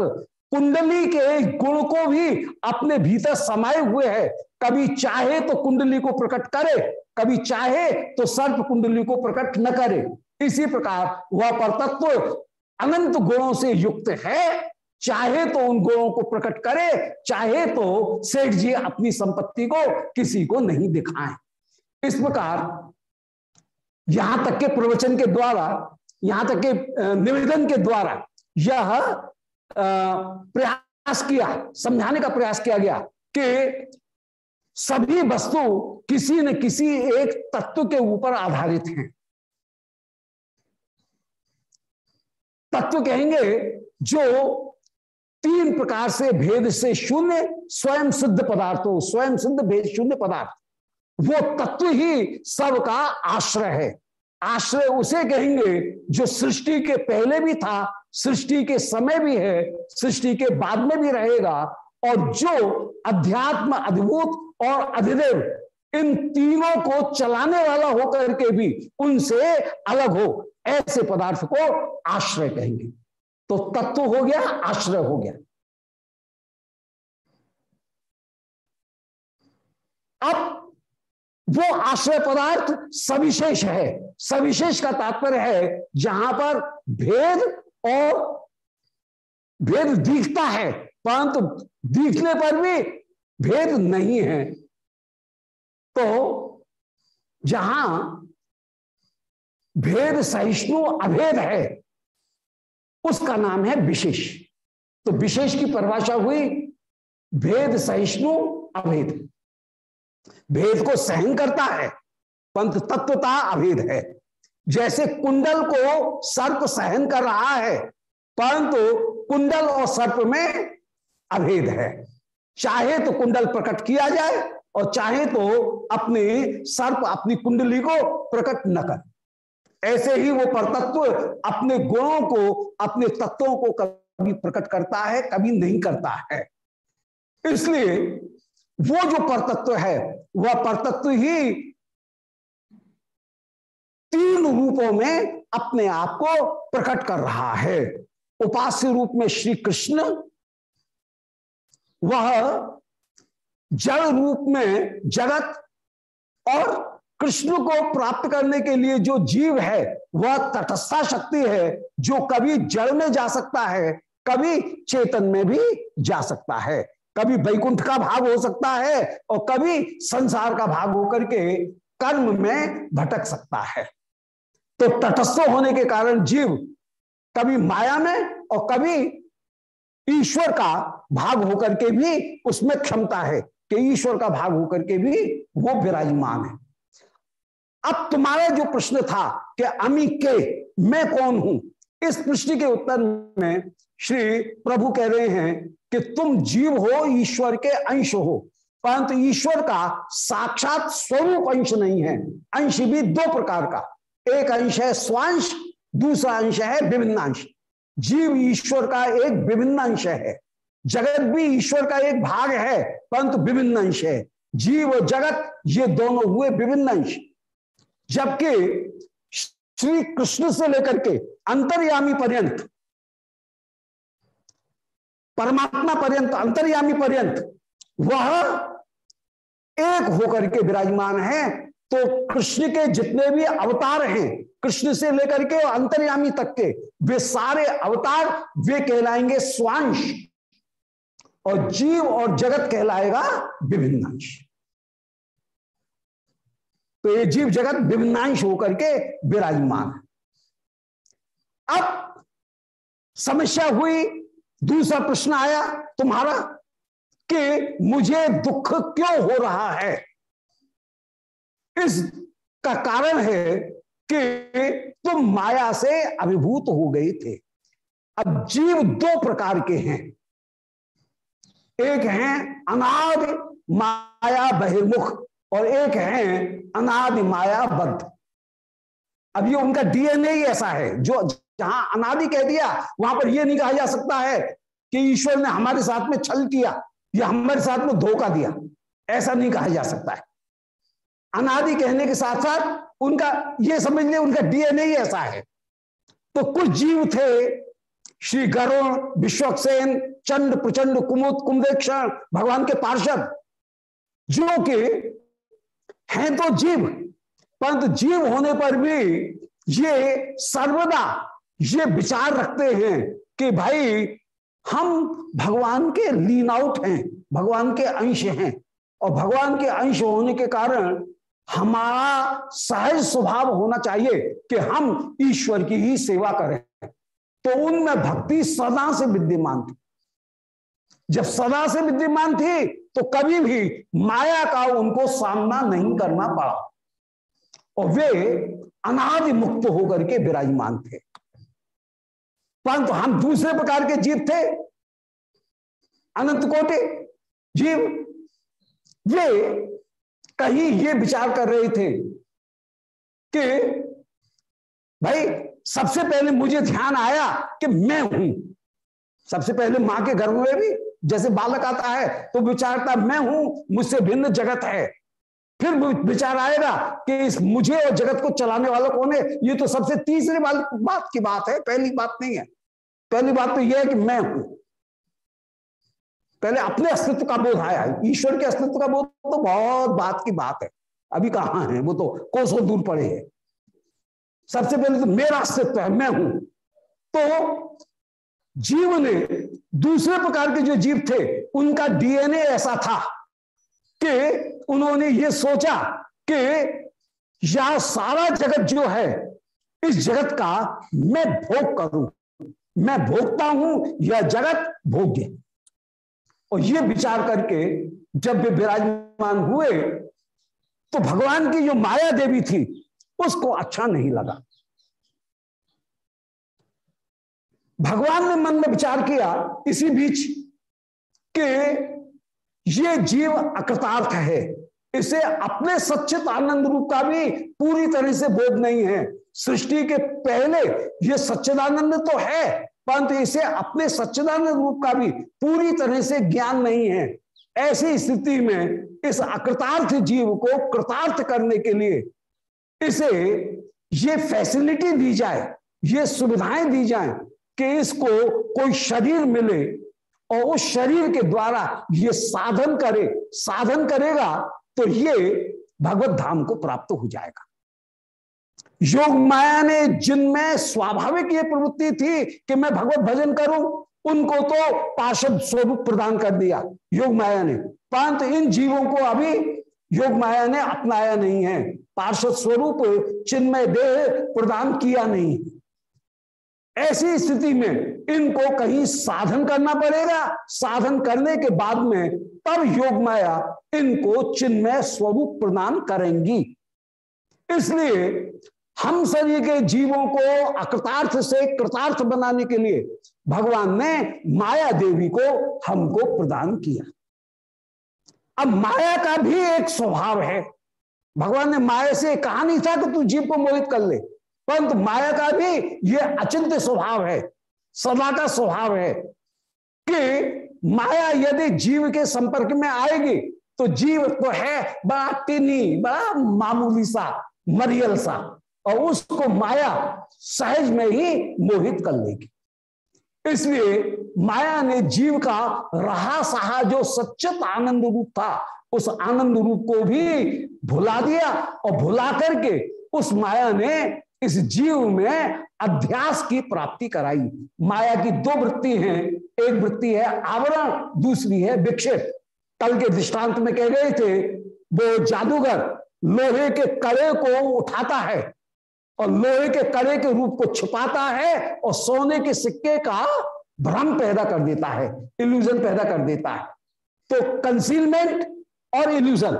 [SPEAKER 1] कुंडली के गुण को भी अपने भीतर समाये हुए है। कभी चाहे तो कुंडली को प्रकट करे, कभी चाहे तो सर्प कुंडली को प्रकट न करे। इसी प्रकार वह परतत्व अनंत गुणों से युक्त है। चाहे तो उन गुणों को प्रकट करे, चाहे तो सेठ जी अपनी संपत्ति को किसी को नहीं दिखाएँ। इस प्रकार यहाँ तक के प्रवचन के द्वारा, यहाँ तक के निवेदन के द्वारा यह प्रयास किया, समझाने का प्रयास किया गया कि सभी वस्तु किसी न किसी एक तत्व के ऊपर आधारित हैं। तत्व कहेंगे जो तीन प्रकार से भेद से शून्य स्वयं सिद्ध पदार्थों, स्वयं सिद्ध भेद शून्य पदार्थ। वो तत्व ही सबका आश्रय है। आश्रय उसे कहेंगे जो सृष्टि के पहले भी था, सृष्टि के समय भी है, सृष्टि के बाद में भी रहेगा, और जो अध्यात्म अद्भुत और अधिदेव इन तीनों को चलाने वाला होकर के भी उनसे अलग हो, ऐसे पदार्थ को आश्रय कहेंगे। तो तत्व हो गया, आश्रय हो गया। अब वो आश्रय पदार्थ सविशेष है। सविशेष का तात्पर्य है, जहाँ पर भेद और भेद दिखता है, परंतु दिखने पर भी भेद नहीं है। तो जहाँ भेद सहिष्णु अभेद है उसका नाम है विशेष। तो विशेष की परिभाषा हुई भेद, सहिष्णु, अभेद। भेद को सहन करता है पंत तत्वता अभेद है। जैसे कुंडल को सर्प सहन कर रहा है, परंतु कुंडल और सर्प में अभेद है। चाहे तो कुंडल प्रकट किया जाए और चाहे तो अपने सर्प, अपनी कुंडली को प्रकट न कर। ऐसे ही वो परतत्व अपने गुणों को, अपने तत्वों को कभी प्रकट करता है, कभी नहीं करता है। इसलिए वो जो परतत्व है, वह परतत्व ही तीन रूपों में अपने आप को प्रकट कर रहा है। उपास्य रूप में श्री कृष्ण, वह जड़ रूप में जगत और कृष्ण को प्राप्त करने के लिए जो जीव है, वह तटस्था शक्ति है, जो कभी जड़ में जा सकता है, कभी चेतन में भी जा सकता है। कभी वैकुंठ का भाग हो सकता है और कभी संसार का भाग होकर के कर्म में भटक सकता है। तो तटस्थ होने के कारण जीव कभी माया में और कभी ईश्वर का भाग होकर के भी उसमें क्षमता है कि ईश्वर का भाग होकर के भी वो विराजमान है। अब तुम्हारा जो प्रश्न था कि अमी के, मैं कौन हूँ? इस प्रश्न के उत्तर में श्री प्रभु कह रहे हैं कि तुम जीव हो, ईश्वर के अंश हो। परंतु ईश्वर का साक्षात स्वरूप अंश नहीं है। अंश भी दो प्रकार का। एक अंश है स्वांश, दूसरा अंश है विभिन्न अंश जीव ईश्वर का एक विभिन्न अंश है। जगत भी ईश्वर का एक भाग है, परंतु विभिन्न अंश है। जीव और जगत, ये दोनों हुए विभिन्न अंश जबकि श्री कृष्ण से लेकर के अंतर्यामी पर्यंत, परमात्मा पर्यंत, अंतर्यामी पर्यंत, वह एक होकर के विराजमान है तो कृष्ण के जितने भी अवतार हैं, कृष्ण से लेकर के अंतर्यामी तक के, वे सारे अवतार वे कहलाएँगे स्वांश। और जीव और जगत कहलाएगा विभिन्नांश। तो ये जीव जगत विभिन्नांश होकर के विराजमान है। अब समस्या हुई, दूसरा प्रश्न आया तुम्हारा कि मुझे दुख क्यों हो रहा है? इसका कारण है कि तुम माया से अभिभूत हो गए थे। अब जीव दो प्रकार के हैं। एक है अनाद, माया बहिर्मुख, और एक है अनादि माया बद्ध अब उनका डीएनए ही ऐसा है, जो जहाँ अनादि कह दिया, वहाँ पर यह नहीं कहा जा सकता है कि ईश्वर ने हमारे साथ में छल किया या हमारे साथ में धोखा दिया। ऐसा नहीं कहा जा सकता है। अनादि कहने के साथ साथ उनका, ये समझ ले, उनका डीएनए ही ऐसा है। तो कुछ जीव थे, श्री गरुण विश्वक्सेन चंड प्रचंड कुमुद कुंभेक्षण भगवान के पार्षद, जो कि हैं तो जीव, परंतु जीव होने पर भी ये सर्वदा ये विचार रखते हैं कि भाई, हम भगवान के लीन आउट हैं, भगवान के अंश हैं, और भगवान के अंश होने के कारण हमारा सहज स्वभाव होना चाहिए कि हम ईश्वर की ही सेवा करें। तो उनमें भक्ति सदा से विद्यमान थी। जब सदा से विद्यमान थी तो कभी भी माया का उनको सामना नहीं करना पड़ा। और वे अनादि मुक्त होकर के विराजमान थे। परंतु हम दूसरे प्रकार के जीव थे। अनंत कोटे जीव। वे कहीं ये विचार कर रहे थे कि, भाई, सबसे पहले मुझे ध्यान आया कि मैं हूँ। सबसे पहले माँ के गर्भ में भी जैसे बालक आता है तो विचारता, मैं हूँ, मुझसे भिन्न जगत है। फिर विचार आएगा कि इस मुझे और जगत को चलाने वाला कौन है? ये तो सबसे तीसरे बात की बात है, पहली बात नहीं है। पहली बात तो यह है कि मैं हूँ। पहले अपने अस्तित्व का बोध आया ईश्वर के अस्तित्व का बोध तो बहुत बात की बात है। अभी कहाँ है? वो तो कोसों दूर पड़े है। सबसे पहले तो मेरा अस्तित्व है, मैं हूँ। तो जीव ने दूसरे प्रकार के जो जीव थे, उनका डीएनए ऐसा था कि उन्होंने ये सोचा कि यह सारा जगत जो है, इस जगत का मैं भोग करूँ। मैं भोगता हूँ, यह जगत भोग्य। और ये विचार करके जब वे विराजमान हुए तो भगवान की जो माया देवी थी, उसको अच्छा नहीं लगा। भगवान ने मन में विचार किया इसी बीच कि ये जीव अकृतार्थ है। इसे अपने सच्चित आनंद रूप का भी पूरी तरह से बोध नहीं है। सृष्टि के पहले ये सच्चिदानंद तो है, परंतु इसे अपने सच्चिदानंद रूप का भी पूरी तरह से ज्ञान नहीं है। ऐसी स्थिति में इस अकृतार्थ जीव को कृतार्थ करने के लिए इसे ये फैसिलिटी दी जाए, ये सुविधाएँ दी जाए कि इसको कोई शरीर मिले और उस शरीर के द्वारा ये साधन करे, साधन करेगा तो ये भगवत धाम को प्राप्त हो जाएगा। योग माया ने जिनमें स्वाभाविक ये प्रवृत्ति थी कि मैं भगवत भजन करूँ, उनको तो पार्षद स्वरूप प्रदान कर दिया योग माया ने। परंतु इन जीवों को अभी योग माया ने अपनाया नहीं है। पार्षद स्वरूप चिन्मय देह प्रदान किया नहीं। ऐसी स्थिति में इनको कहीं साधन करना पड़ेगा। साधन करने के बाद में तब योग माया इनको चिन्मय स्वरूप प्रदान करेंगी। इसलिए हम सभी के जीवों को अकृतार्थ से कृतार्थ बनाने के लिए भगवान ने माया देवी को हमको प्रदान किया। अब माया का भी एक स्वभाव है। भगवान ने माया से कहा नहीं था कि तू जीव को मोहित कर ले। परंतु माया का भी यह अचिंत्य स्वभाव है, सदा का स्वभाव है कि माया यदि जीव के संपर्क में आएगी तो जीव तो है बड़ा टिनी बड़ा मामूली सा, मरियल सा, और उसको माया सहज में ही मोहित कर लेगी। इसलिए माया ने जीव का रहा सहा जो सच्चत आनंद रूप था, उस आनंद रूप को भी भुला दिया, और भुला करके उस माया ने इस जीव में अध्यास की प्राप्ति कराई। माया की दो वृत्ति हैं। एक वृत्ति है आवरण, दूसरी है विक्षेप। कल के दृष्टांत में कह गए थे, वो जादूगर लोहे के कड़े को उठाता है और लोहे के कड़े के रूप को छुपाता है और सोने के सिक्के का भ्रम पैदा कर देता है इल्यूजन पैदा कर देता है। तो कंसीलमेंट और इल्यूजन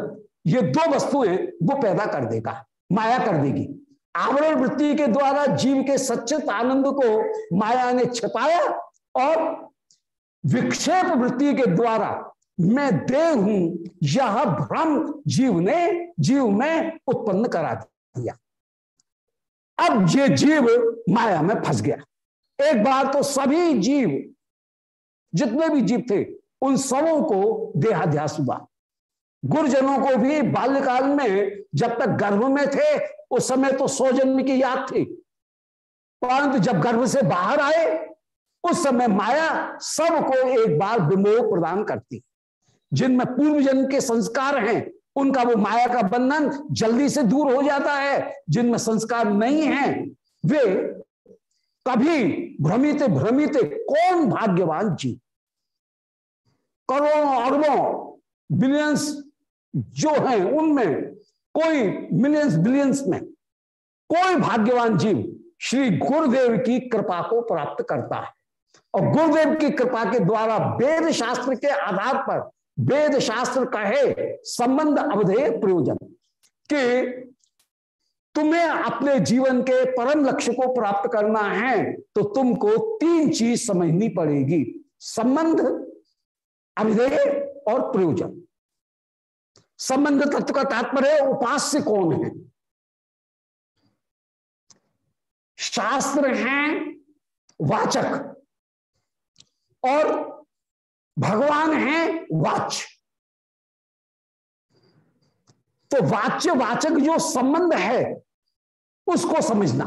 [SPEAKER 1] ये दो वस्तुएँ वो पैदा कर देगा, माया कर देगी। आवरण वृत्ति के द्वारा जीव के सच्चित आनंद को माया ने छिपाया और विक्षेप वृत्ति के द्वारा मैं देह हूँ, यह भ्रम जीव ने जीव में उत्पन्न करा दिया। अब ये जीव माया में फंस गया। एक बार तो सभी जीव, जितने भी जीव थे, उन सबों को देहाध्यास हुआ। गुरुजनों को भी बाल्यकाल में जब तक गर्भ में थे उस समय तो सौ जन्म की याद थी। परंतु जब गर्भ से बाहर आए, उस समय माया सबको एक बार विमोह प्रदान करती। जिनमें पूर्व जन्म के संस्कार हैं, उनका वो माया का बंधन जल्दी से दूर हो जाता है। जिनमें संस्कार नहीं है, वे कभी भ्रमित भ्रमित कौन भाग्यवान जी करोड़ों, अरबों बिलियंस जो हैं, उनमें कोई मिलियंस बिलियंस में कोई भाग्यवान जीव श्री गुरुदेव की कृपा को प्राप्त करता है। और गुरुदेव की कृपा के द्वारा वेद शास्त्र के आधार पर वेद शास्त्र कहे संबंध अवधेय प्रयोजन कि तुम्हें अपने जीवन के परम लक्ष्य को प्राप्त करना है तो तुमको तीन चीज़ समझनी पड़ेगी, संबंध, अवधेय और प्रयोजन। संबंध तत्व का तात्पर्य उपास्य कौन है? शास्त्र हैं वाचक और भगवान है वाच्य तो वाच्य वाचक जो संबंध है, उसको समझना।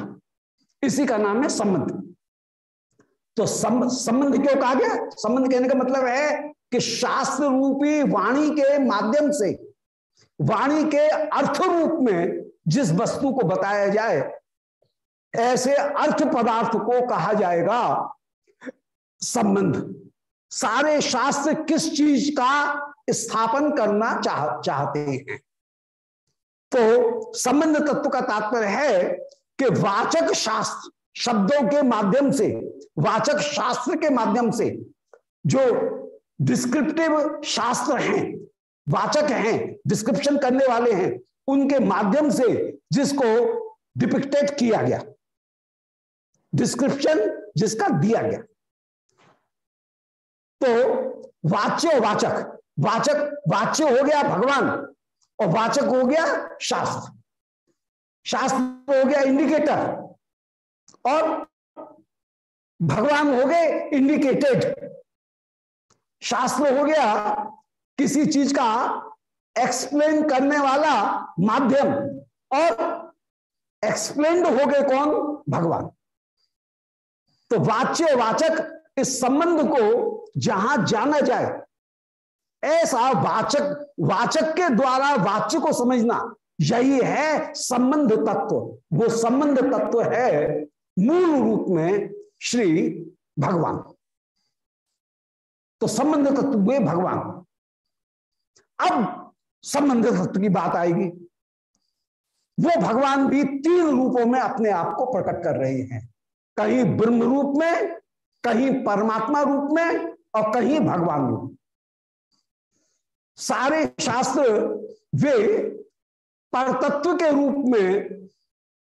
[SPEAKER 1] इसी का नाम है संबंध। तो संबंध क्यों कहा गया? संबंध कहने का मतलब है कि शास्त्र रूपी वाणी के माध्यम से वाणी के अर्थ रूप में जिस वस्तु को बताया जाए, ऐसे अर्थ पदार्थ को कहा जाएगा संबंध। सारे शास्त्र किस चीज़ का स्थापन करना चाह, चाहते हैं? तो संबंध तत्व का तात्पर्य है कि वाचक शास्त्र शब्दों के माध्यम से, वाचक शास्त्र के माध्यम से जो डिस्क्रिप्टिव शास्त्र हैं वाचक हैं डिस्क्रिप्शन करने वाले हैं, उनके माध्यम से जिसको डिपिक्टेड किया गया। डिस्क्रिप्शन जिसका दिया गया। तो वाच्य वाचक वाचक, वाच्य हो गया भगवान और वाचक हो गया शास्त्र। शास्त्र हो गया इंडिकेटर और भगवान हो गए इंडिकेटेड शास्त्र हो गया किसी चीज़ का एक्सप्लेन करने वाला माध्यम और एक्सप्लेन्ड हो गए कौन? भगवान। तो वाच्य वाचक इस संबंध को जहाँ जाना जाए, ऐसा वाचक वाचक के द्वारा वाच्य को समझना, यही है संबंध तत्व। वो संबंध तत्व है मूल रूप में श्री भगवान। तो संबंध तत्व वे भगवान। अब संबंध तत्व की बात आएगी। वो भगवान भी तीन रूपों में अपने आप को प्रकट कर रहे हैं। कहीं ब्रह्म रूप में, कहीं परमात्मा रूप में और कहीं भगवान रूप सारे शास्त्र वे परतत्व के रूप में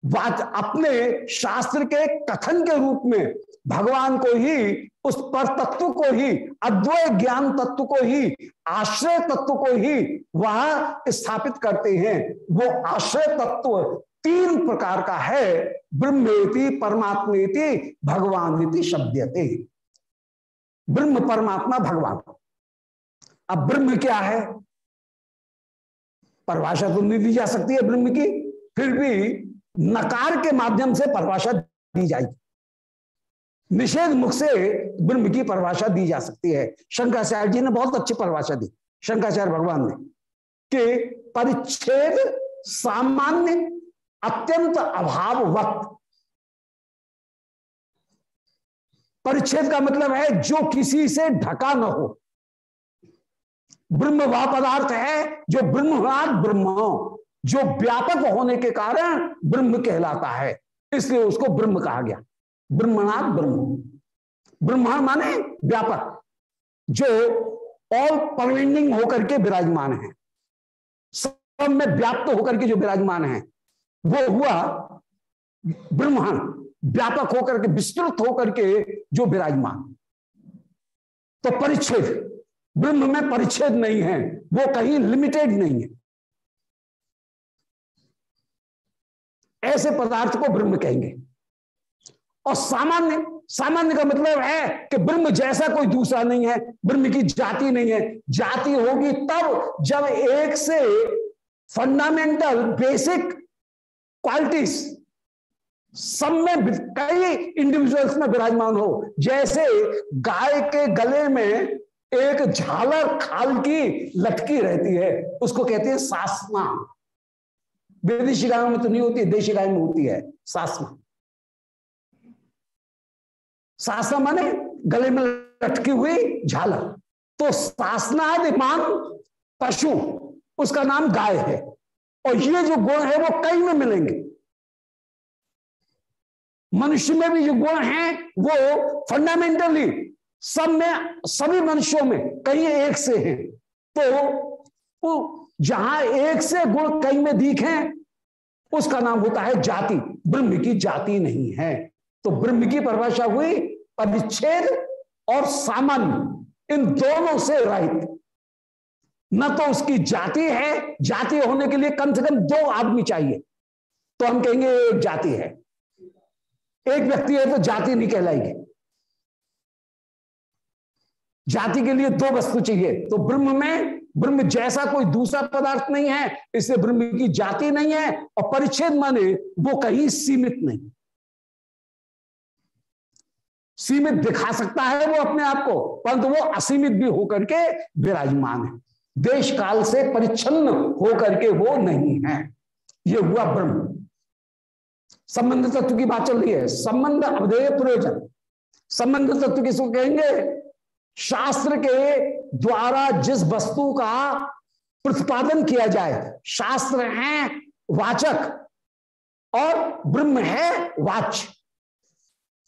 [SPEAKER 1] अपने शास्त्र के कथन के रूप में भगवान को ही, उस पर तत्व को ही, अद्वय ज्ञान तत्व को ही, आश्रय तत्व को ही वह स्थापित करते हैं। वो आश्रय तत्व तीन प्रकार का है। ब्रह्मेति, परमात्मेति भगवान शब्दते ब्रह्म, परमात्मा, भगवान। अब ब्रह्म क्या है? परिभाषा तो नहीं दी जा सकती है ब्रह्म की। फिर भी नकार के माध्यम से परिभाषा दी जाएगी। निषेध मुख से ब्रह्म की परिभाषा दी जा सकती है। शंकराचार्य जी ने बहुत अच्छी परिभाषा दी, शंकराचार्य भगवान ने, कि परिच्छेद सामान्य, अत्यंत अभाव वक्त परिच्छेद का मतलब है जो किसी से ढका न हो। ब्रह्म वह पदार्थ है जो ब्रह्मवाद ब्रह्म जो व्यापक होने के कारण ब्रह्म कहलाता है, इसलिए उसको ब्रह्म कहा गया। ब्रह्मणाथ ब्रह्म। ब्रह्मांड माने व्यापक, जो ऑल परवेंडिंग होकर के विराजमान है। सब में व्याप्त होकर के जो विराजमान है, वो हुआ ब्रह्मांड। व्यापक होकर के, विस्तृत होकर के जो विराजमान। तो परिच्छेद, ब्रह्म में परिच्छेद नहीं है, वो कहीं लिमिटेड नहीं है। ऐसे पदार्थ को ब्रह्म कहेंगे। और सामान्य सामान्य का मतलब है कि ब्रह्म जैसा कोई दूसरा नहीं है, ब्रह्म की जाति नहीं है। जाति होगी तब जब एक से फंडामेंटल बेसिक क्वालिटीज सब में कई इंडिविजुअल्स में विराजमान हो। जैसे गाय के गले में एक झालर खाल की लटकी रहती है, उसको कहते हैं सासना विदेशी गायों में तो नहीं होती, देशी गाय में होती है सासना सासना माने गले में लटकी हुई झालर तो सासनादिमान पशु, उसका नाम गाय है। और ये जो गुण है वो कई में मिलेंगे। मनुष्य में भी जो गुण है, वो फंडामेंटली सब में, सभी मनुष्यों में कई एक से हैं। तो जहाँ एक से गुण कई में दिखे, उसका नाम होता है जाति। ब्रह्म की जाति नहीं है। तो ब्रह्म की परिभाषा हुई परिच्छेद और सामान्य, इन दोनों से रहित। न तो उसकी जाति है, जाति होने के लिए कम से कम दो आदमी चाहिए। तो हम कहेंगे एक जाति है। एक व्यक्ति है तो जाति नहीं कहलाएगी। जाति के लिए दो वस्तु चाहिए। तो ब्रह्म में, ब्रह्म जैसा कोई दूसरा पदार्थ नहीं है, इसलिए ब्रह्म की जाति नहीं है और परिच्छेद माने वो कहीं सीमित नहीं। सीमित दिखा सकता है वो अपने आप को, परंतु वो असीमित भी होकर के विराजमान है। देश काल से परिच्छन्न होकर के वो नहीं है। ये हुआ ब्रह्म। संबंध तत्व की बात चल रही है। संबंध अवधेय प्रयोजन संबंध तत्व किसको कहेंगे? शास्त्र के द्वारा जिस वस्तु का प्रतिपादन किया जाए, शास्त्र है वाचक और ब्रह्म है वाच्य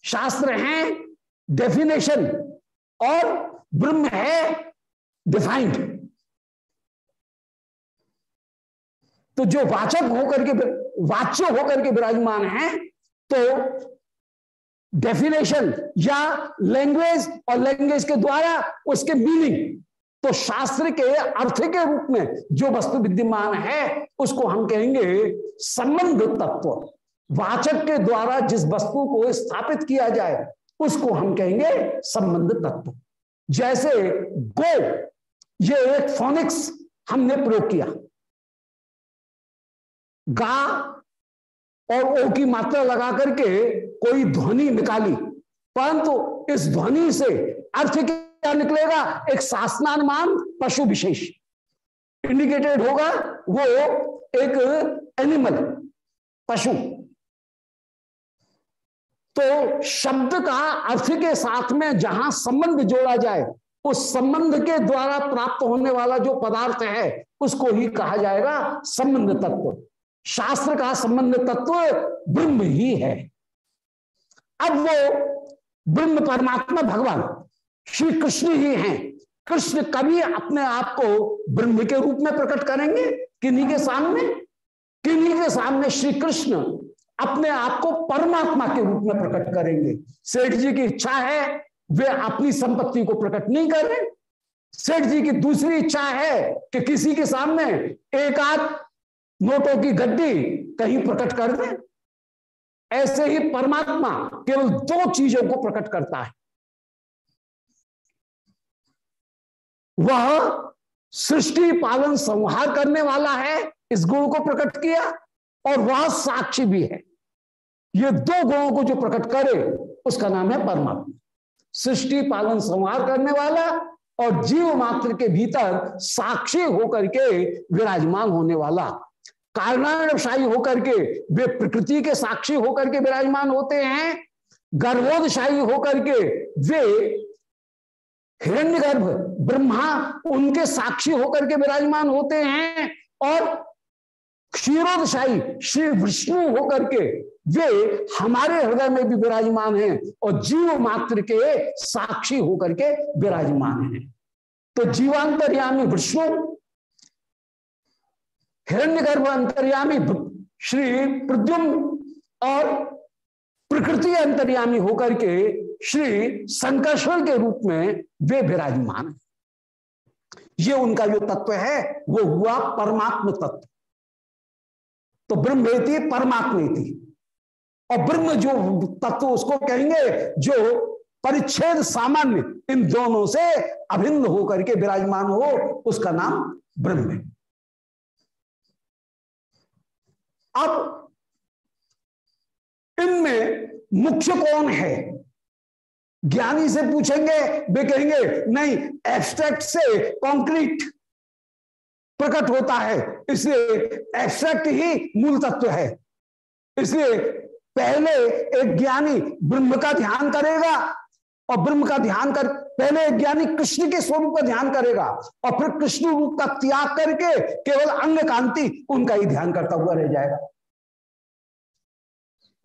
[SPEAKER 1] शास्त्र है डेफिनेशन और ब्रह्म है डिफाइंड तो जो वाचक होकर के, वाच्य होकर के विराजमान है तो डेफिनेशन या लैंग्वेज और लैंग्वेज के द्वारा उसके मीनिंग तो शास्त्र के अर्थ के रूप में जो वस्तु विद्यमान है, उसको हम कहेंगे संबंध तत्व। वाचक के द्वारा जिस वस्तु को स्थापित किया जाए, उसको हम कहेंगे संबंध तत्व। जैसे गो, ये एक फोनिक्स हमने प्रयोग किया। गा और ओ की मात्रा लगा करके कोई ध्वनि निकाली, परंतु इस ध्वनि से अर्थ क्या निकलेगा? एक शासनानुमान पशु विशेष। इंडिकेटेड होगा वो एक एनिमल, पशु। तो शब्द का अर्थ के साथ में जहाँ संबंध जोड़ा जाए, उस संबंध के द्वारा प्राप्त होने वाला जो पदार्थ है, उसको ही कहा जाएगा संबंध तत्व। शास्त्र का संबंध तत्व ब्रह्म ही है। अब वो ब्रह्म परमात्मा भगवान, श्री कृष्ण ही हैं। कृष्ण कभी अपने आप को ब्रह्म के रूप में प्रकट करेंगे? किन्हीं के सामने? किन्हीं के सामने श्री कृष्ण? अपने आप को परमात्मा के रूप में प्रकट करेंगे। सेठ जी की इच्छा है, वे अपनी संपत्ति को प्रकट नहीं करें सेठ जी की दूसरी इच्छा है कि किसी के सामने एक आध नोटों की गड्डी कहीं प्रकट कर दें। ऐसे ही परमात्मा केवल दो चीज़ों को प्रकट करता है। वह सृष्टि, पालन, संहार करने वाला है, इस गुण को प्रकट किया और वह साक्षी भी है। ये दो गुणों को जो प्रकट करे, उसका नाम है परमात्मा। सृष्टि, पालन, संहार करने वाला और जीव मात्र के भीतर साक्षी होकर के विराजमान होने वाला। कारणाशाही होकर के वे प्रकृति के साक्षी होकर के विराजमान होते हैं। गर्भोदशाही होकर के वे हिरण्यगर्भ, ब्रह्मा, उनके साक्षी होकर के विराजमान होते हैं और क्षीरोदशाही, श्री विष्णु होकर के वे हमारे हृदय में भी विराजमान हैं और जीव मात्र के साक्षी होकर के विराजमान हैं। तो जीवांतर्यामी विष्णु हिरण्य गर्भ अंतर्यामी श्री प्रद्युम और प्रकृति अंतर्यामी होकर के श्री संकर्षण के रूप में वे विराजमान है। ये उनका जो तत्व है, वो हुआ परमात्म तत्व। तो ब्रह्मेति परमात्मेति। और ब्रह्म जो तत्व उसको कहेंगे, जो परिच्छेद सामान्य इन दोनों से अभिन्न होकर के विराजमान हो, उसका नाम ब्रह्म है। अब इनमें मुख्य कौन है? ज्ञानी से पूछेंगे, वे कहेंगे, नहीं एब्स्ट्रैक्ट से कॉन्क्रीट प्रकट होता है, इसलिए एब्स्ट्रैक्ट ही मूल तत्व है। इसलिए पहले एक ज्ञानी ब्रह्म का ध्यान करेगा और ब्रह्म का ध्यान कर, पहले एक ज्ञानी कृष्ण के स्वरूप का ध्यान करेगा और फिर कृष्ण रूप का त्याग करके केवल अंग कांति उनका ही ध्यान करता हुआ रह जाएगा।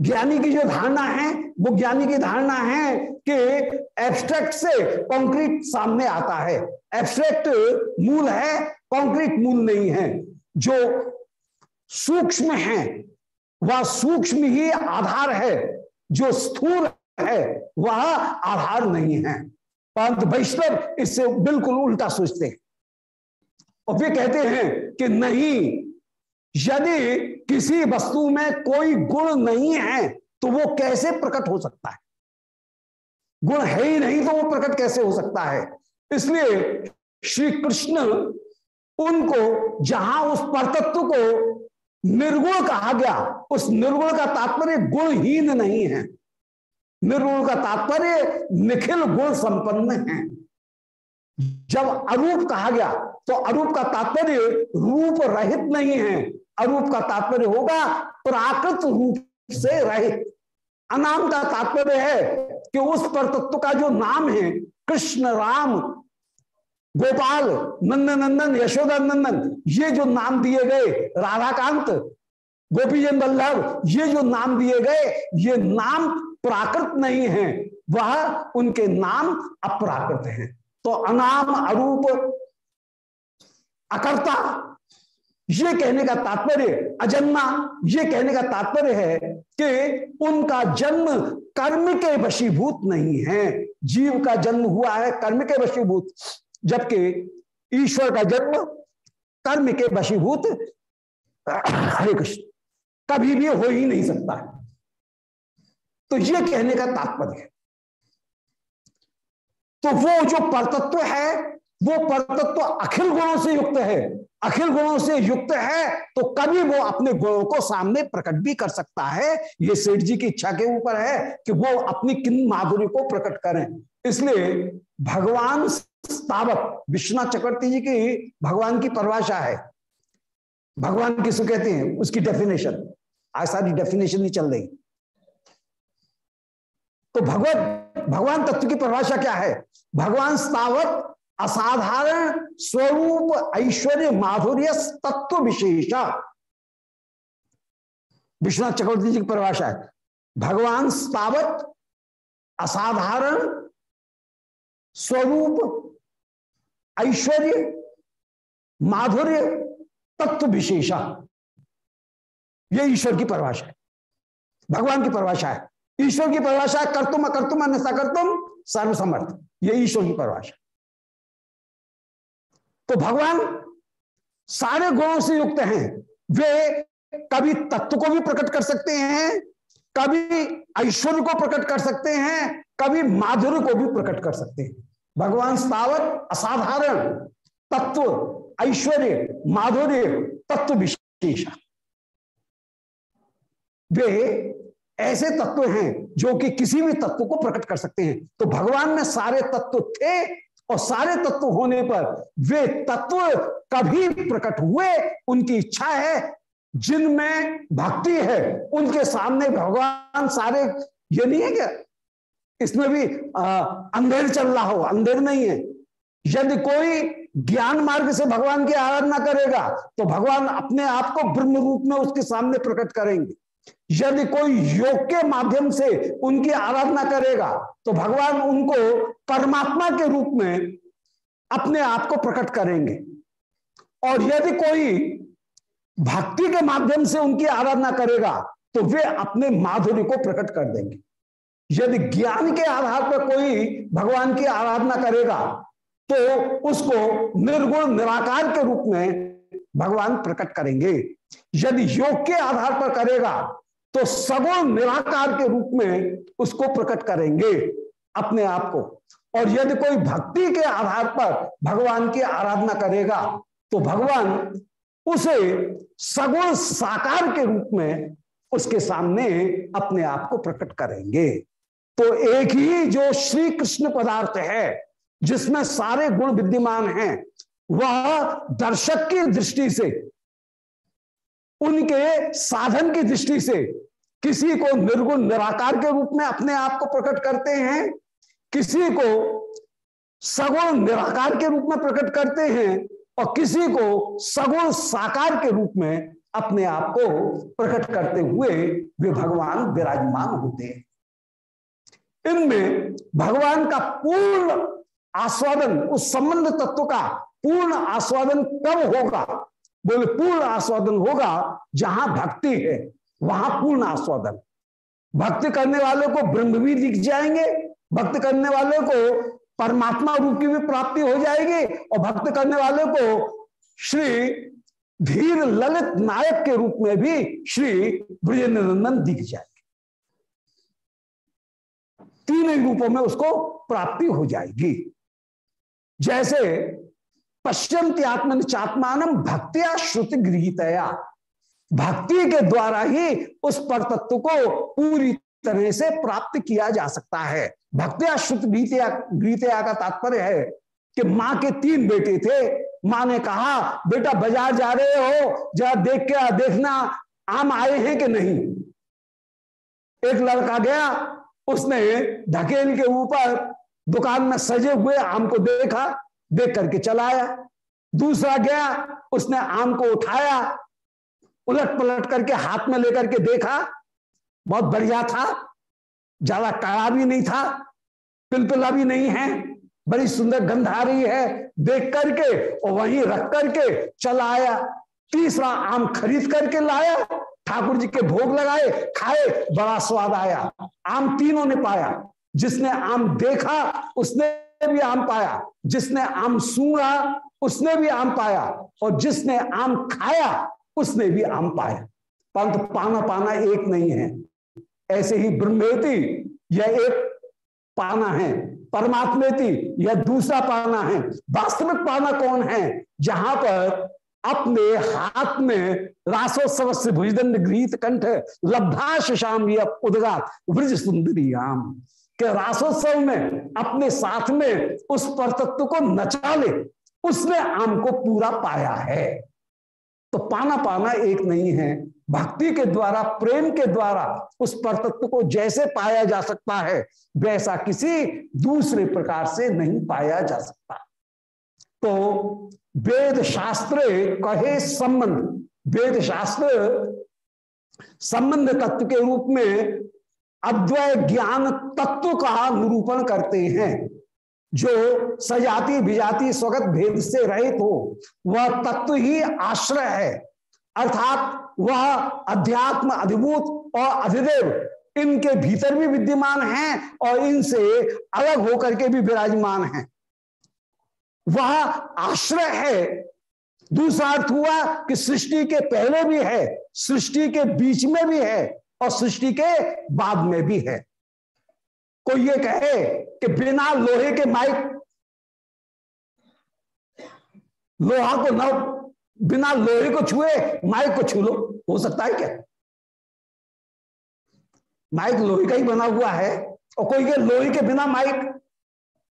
[SPEAKER 1] ज्ञानी की जो धारणा है, वो ज्ञानी की धारणा है कि एब्स्ट्रैक्ट से कंक्रीट सामने आता है। एब्स्ट्रैक्ट मूल है कंक्रीट मूल नहीं है। जो सूक्ष्म है वह सूक्ष्म ही आधार है। जो स्थूल है, वह आधार नहीं है। परंतु वैष्णव इससे बिल्कुल उल्टा सोचते हैं। और वे कहते हैं कि नहीं, यदि किसी वस्तु में कोई गुण नहीं है तो वो कैसे प्रकट हो सकता है? गुण है ही नहीं तो वो प्रकट कैसे हो सकता है? इसलिए श्री कृष्ण उनको जहाँ उस परतत्व को निर्गुण कहा गया, उस निर्गुण का तात्पर्य गुणहीन नहीं है। निर्गुण का तात्पर्य निखिल गुण संपन्न है। जब अरूप कहा गया तो अरूप का तात्पर्य रूप रहित नहीं है। अरूप का तात्पर्य होगा प्राकृत रूप से रहित। अनाम का तात्पर्य है कि उस पर तत्व का जो नाम है, कृष्ण राम गोपाल नंदन नंदन यशोदा नंदन ये जो नाम दिए गए, राधाकांत, गोपीजन वल्लभ ये जो नाम दिए गए, ये नाम प्राकृत नहीं है, वह उनके नाम अप्राकृत हैं। तो अनाम अरूप, अकर्ता, ये कहने का तात्पर्य, अजन्मा, ये कहने का तात्पर्य है कि उनका जन्म कर्म के वशीभूत नहीं है। जीव का जन्म हुआ है कर्म के वशीभूत। जबकि ईश्वर का जन्म कर्म के वशीभूत, हरे कृष्ण, कभी भी हो ही नहीं सकता है। तो ये कहने का तात्पर्य है। तो वो जो परतत्व है, वो परतत्व अखिल गुणों से युक्त है। अखिल गुणों से युक्त है तो कभी वो अपने गुणों को सामने प्रकट भी कर सकता है। ये सेठ जी की इच्छा के ऊपर है कि वो अपनी किन माधुरी को प्रकट करें। इसलिए भगवान स्थावक विश्वनाथ चक्रवर्ती जी की भगवान की परिभाषा है। भगवान किसको कहते हैं? उसकी डेफिनेशन आज सारी डेफिनेशन नहीं चल रही। तो भगवत, भगवान तत्व की परिभाषा क्या है? भगवान स्थावक असाधारण स्वरूप ऐश्वर्य माधुर्य तत्व विशेषा। विश्वनाथ चक्रवर्ती जी की परिभाषा है। भगवान स्थावत असाधारण स्वरूप ऐश्वर्य, माधुर्य तत्व विशेषा ये ईश्वर की परिभाषा है। भगवान की परिभाषा है। ईश्वर की परिभाषा है कर्तुम अकर्तुम अन्य सकर्तुम सर्वसमर्थ। ये ईश्वर की परिभाषा तो भगवान सारे गुणों से युक्त हैं। वे कभी तत्व को भी प्रकट कर सकते हैं, कभी ऐश्वर्य को प्रकट कर सकते हैं, कभी माधुर्य को भी प्रकट कर सकते हैं। भगवान स्थावत असाधारण, तत्व, ऐश्वर्य, माधुर्य, तत्व विशेष। वे ऐसे तत्व हैं जो कि किसी भी तत्व को प्रकट कर सकते हैं। तो भगवान में सारे तत्व थे और सारे तत्व होने पर वे तत्व कभी प्रकट हुए, उनकी इच्छा है, जिनमें भक्ति है, उनके सामने भगवान सारे, ये नहीं है क्या? इसमें भी अंधेर चल रहा हो, अंधेर नहीं है। यदि कोई ज्ञान मार्ग से भगवान की आराधना करेगा तो भगवान अपने आप को ब्रह्म रूप में उसके सामने प्रकट करेंगे। यदि कोई योग के माध्यम से उनकी आराधना करेगा तो भगवान उनको परमात्मा के रूप में अपने आप को प्रकट करेंगे। और यदि कोई भक्ति के माध्यम से उनकी आराधना करेगा तो वे अपने माधुर्य को प्रकट कर देंगे। यदि ज्ञान के आधार पर कोई भगवान की आराधना करेगा तो उसको निर्गुण, निराकार के रूप में भगवान प्रकट करेंगे। यदि योग के आधार पर करेगा तो सगुण, निराकार के रूप में उसको प्रकट करेंगे अपने आप को। और यदि कोई भक्ति के आधार पर भगवान की आराधना करेगा तो भगवान उसे सगुण, साकार के रूप में उसके सामने अपने आप को प्रकट करेंगे। तो एक ही जो श्री कृष्ण पदार्थ है, जिसमें सारे गुण विद्यमान हैं, वह दर्शक की दृष्टि से, उनके साधन की दृष्टि से किसी को निर्गुण, निराकार के रूप में अपने आप को प्रकट करते हैं, किसी को सगुण, निराकार के रूप में प्रकट करते हैं, और किसी को सगुण, साकार के रूप में अपने आप को प्रकट करते हुए वे भगवान विराजमान होते हैं। इनमें भगवान का पूर्ण आस्वादन, उस संबंध तत्व का पूर्ण आस्वादन कब होगा? बोले, पूर्ण आस्वादन होगा जहाँ भक्ति है, वहाँ पूर्ण आस्वादन। भक्ति करने वाले को ब्रह्म भी दिख जाएँगे, भक्त करने वाले को परमात्मा रूप की भी प्राप्ति हो जाएगी, और भक्त करने वाले को श्री धीर ललित नायक के रूप में भी श्री ब्रजेंद्र नंदन दिख जाएँगे। तीन ही रूपों में उसको प्राप्ति हो जाएगी। जैसे पश्चिम आत्मन चात्मान भक्तिया श्रुति गृहितया। भक्ति के द्वारा ही उस पर तत्व को पूरी तरह से प्राप्त किया जा सकता है। भक्तिया श्रुत गीतया का तात्पर्य है कि माँ के तीन बेटे थे। माँ ने कहा, बेटा, बाज़ार जा रहे हो, जरा देख के देखना, आम आए हैं कि नहीं? एक लड़का गया उसने ढकेल के ऊपर दुकान में सजे हुए आम को देखा, देख करके चलाया। दूसरा गया, उसने आम को उठाया, उलट पलट करके हाथ में लेकर के देखा, बहुत बढ़िया था। ज़्यादा काला भी नहीं था, पिलपिला भी नहीं है, बड़ी सुंदर गंध आ रही है। देख करके और वहीं रख करके चला आया तीसरा आम खरीद करके लाया ठाकुर जी के भोग लगाए, खाए, बड़ा स्वाद आया। आम तीनों ने पाया। जिसने आम देखा, उसने भी आम पाया। जिसने आम सूंघा, उसने भी आम पाया। और जिसने आम खाया, उसने भी आम पाया। परंतु पाना पाना एक नहीं है। ऐसे ही ब्रह्मेति यह एक पाना है। परमात्मेति यह दूसरा पाना है। वास्तविक पाना कौन है? जहाँ पर अपने हाथ में रासोत्सव से भुजदंड गृहित कंठ, लब्धा शाम उदगात ब्रज सुंदरी आम। के रासोत्सव में अपने साथ में उस पर को नचा ले उसने आम को पूरा पाया है। तो पाना पाना एक नहीं है। भक्ति के द्वारा, प्रेम के द्वारा उस परतत्व को जैसे पाया जा सकता है, वैसा किसी दूसरे प्रकार से नहीं पाया जा सकता। तो वेद शास्त्र कहे संबंध। वेद शास्त्र संबंध तत्व के रूप में अद्वय ज्ञान तत्व का निरूपण करते हैं। जो सजाति विजाति स्वगत भेद से रहित हो, वह तत्व ही आश्रय है। अर्थात वह अध्यात्म अधिभूत और अधिदेव, इनके भीतर भी विद्यमान हैं और इनसे अलग होकर के भी विराजमान हैं। वह आश्रय है। दूसरा अर्थ हुआ कि सृष्टि के पहले भी है, सृष्टि के बीच में भी है और सृष्टि के बाद में भी है। कोई ये कहे कि बिना लोहे के माइक, लोहा को न, बिना लोहे को छुए, माइक को छू लो, हो सकता है क्या? माइक लोहे का ही बना हुआ है और कोई के लोहे के बिना माइक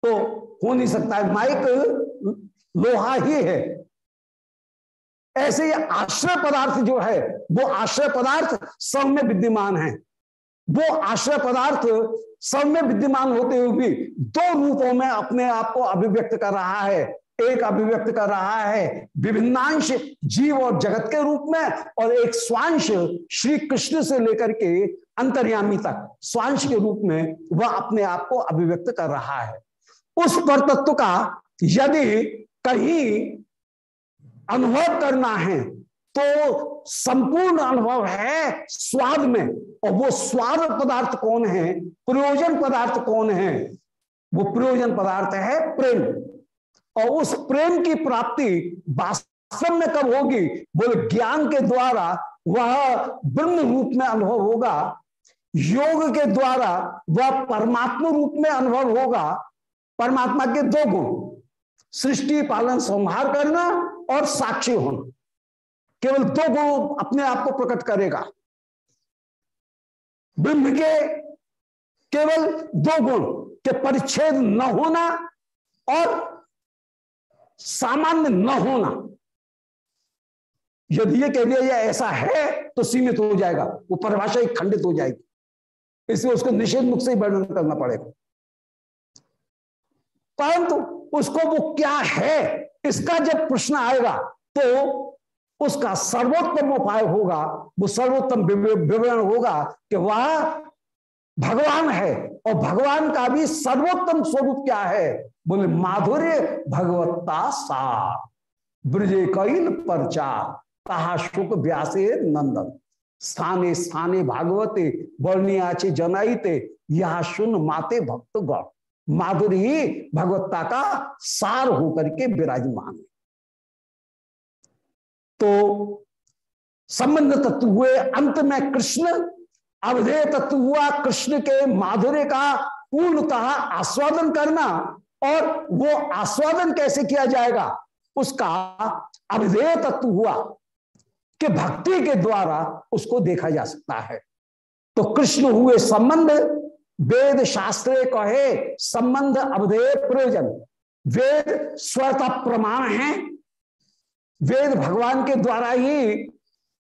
[SPEAKER 1] तो हो नहीं सकता है। माइक लोहा ही है। ऐसे ये आश्रय पदार्थ जो है, वो आश्रय पदार्थ सब में विद्यमान है। वो आश्रय पदार्थ सब में विद्यमान होते हुए भी दो रूपों में अपने आप को अभिव्यक्त कर रहा है। एक अभिव्यक्त कर रहा है विभिन्नांश जीव और जगत के रूप में और एक स्वांश श्री कृष्ण से लेकर के अंतर्यामी तक, स्वांश के रूप में वह अपने आप को अभिव्यक्त कर रहा है। उस पर तत्व का यदि कहीं अनुभव करना है तो संपूर्ण अनुभव है स्वाद में। और वो स्वाद पदार्थ कौन है? प्रयोजन पदार्थ कौन है? वो प्रयोजन पदार्थ है प्रेम। और उस प्रेम की प्राप्ति वास्तव में कब होगी? बोले, ज्ञान के द्वारा वह ब्रह्म रूप में अनुभव होगा। योग के द्वारा वह परमात्मा रूप में अनुभव होगा। परमात्मा के दो गुण। सृष्टि पालन संहार करना और साक्षी होना। केवल दो गुण अपने आप को प्रकट करेगा। ब्रह्म के केवल दो गुण के परिच्छेद न होना और सामान्य न होना। यदि ये कह दिया ऐसा है तो सीमित हो जाएगा, वो परिभाषा खंडित हो जाएगी। इसलिए उसको निषेध मुख से ही वर्णन करना पड़ेगा। परंतु उसको वो क्या है? इसका जब प्रश्न आएगा तो उसका सर्वोत्तम उपाय होगा, वो सर्वोत्तम विवरण होगा कि वह, भगवान है। और भगवान का भी सर्वोत्तम स्वरूप क्या है? बोले, माधुर्य भगवत्ता सा, ब्रजे कैल परचार कहा शुक व्यासे नंदन। स्थाने स्थाने भागवते, वर्णियाचे जनाइते यह सुन माते भक्त गौर माधुरी ही भगवत्ता का सार होकर के विराजमान तो संबंध तत्व हुए, अंत में कृष्ण, अवधेय तत्व हुआ, कृष्ण के माधुर्य का पूर्णतः आस्वादन करना और वो आस्वादन कैसे किया जाएगा? उसका अवधेय तत्व हुआ कि भक्ति के द्वारा उसको देखा जा सकता है। तो कृष्ण हुए संबंध वेद शास्त्र कहे, संबंध अवधेय प्रयोजन। वेद स्वता प्रमाण है। वेद भगवान के द्वारा ही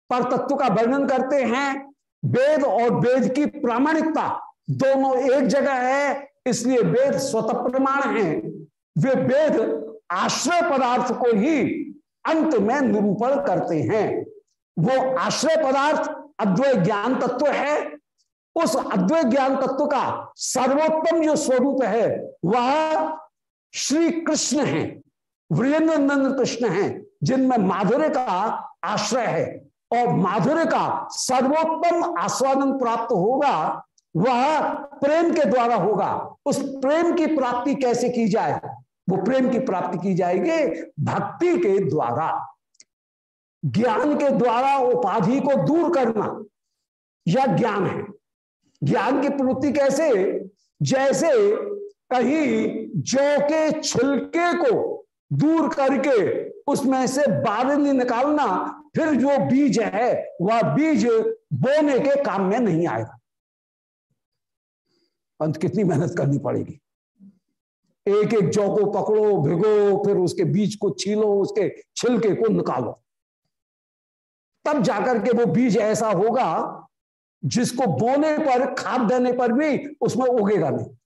[SPEAKER 1] पर तत्व का वर्णन करते हैं। वेद और वेद की प्रामाणिकता दोनों एक जगह है, इसलिए वेद स्वतः प्रमाण है। वे वेद आश्रय पदार्थ को ही अंत में निरूपण करते हैं। वो आश्रय पदार्थ अद्वैत ज्ञान तत्व है। उस अद्वैत ज्ञान तत्व का सर्वोत्तम जो स्वरूप है, वह श्री कृष्ण है वीरेंद्र नंद कृष्ण है, जिनमें माधुर्य का आश्रय है और माधुर्य का सर्वोत्तम आस्वादन प्राप्त होगा, वह प्रेम के द्वारा होगा। उस प्रेम की प्राप्ति कैसे की जाए? वो प्रेम की प्राप्ति की जाएगी भक्ति के द्वारा। ज्ञान के द्वारा उपाधि को दूर करना, यह ज्ञान है। ज्ञान की प्रवृत्ति कैसे? जैसे कहीं जौ के छिलके को दूर करके उसमें से बारनी निकालना, फिर जो बीज है, वह बीज बोने के काम में नहीं आएगा। अंत कितनी मेहनत करनी पड़ेगी। एक एक जौ को पकड़ो, भिगो, फिर उसके बीज को छीलो, उसके छिलके को निकालो। तब जाकर के वो बीज ऐसा होगा जिसको बोने पर, खाद देने पर भी उसमें उगेगा नहीं।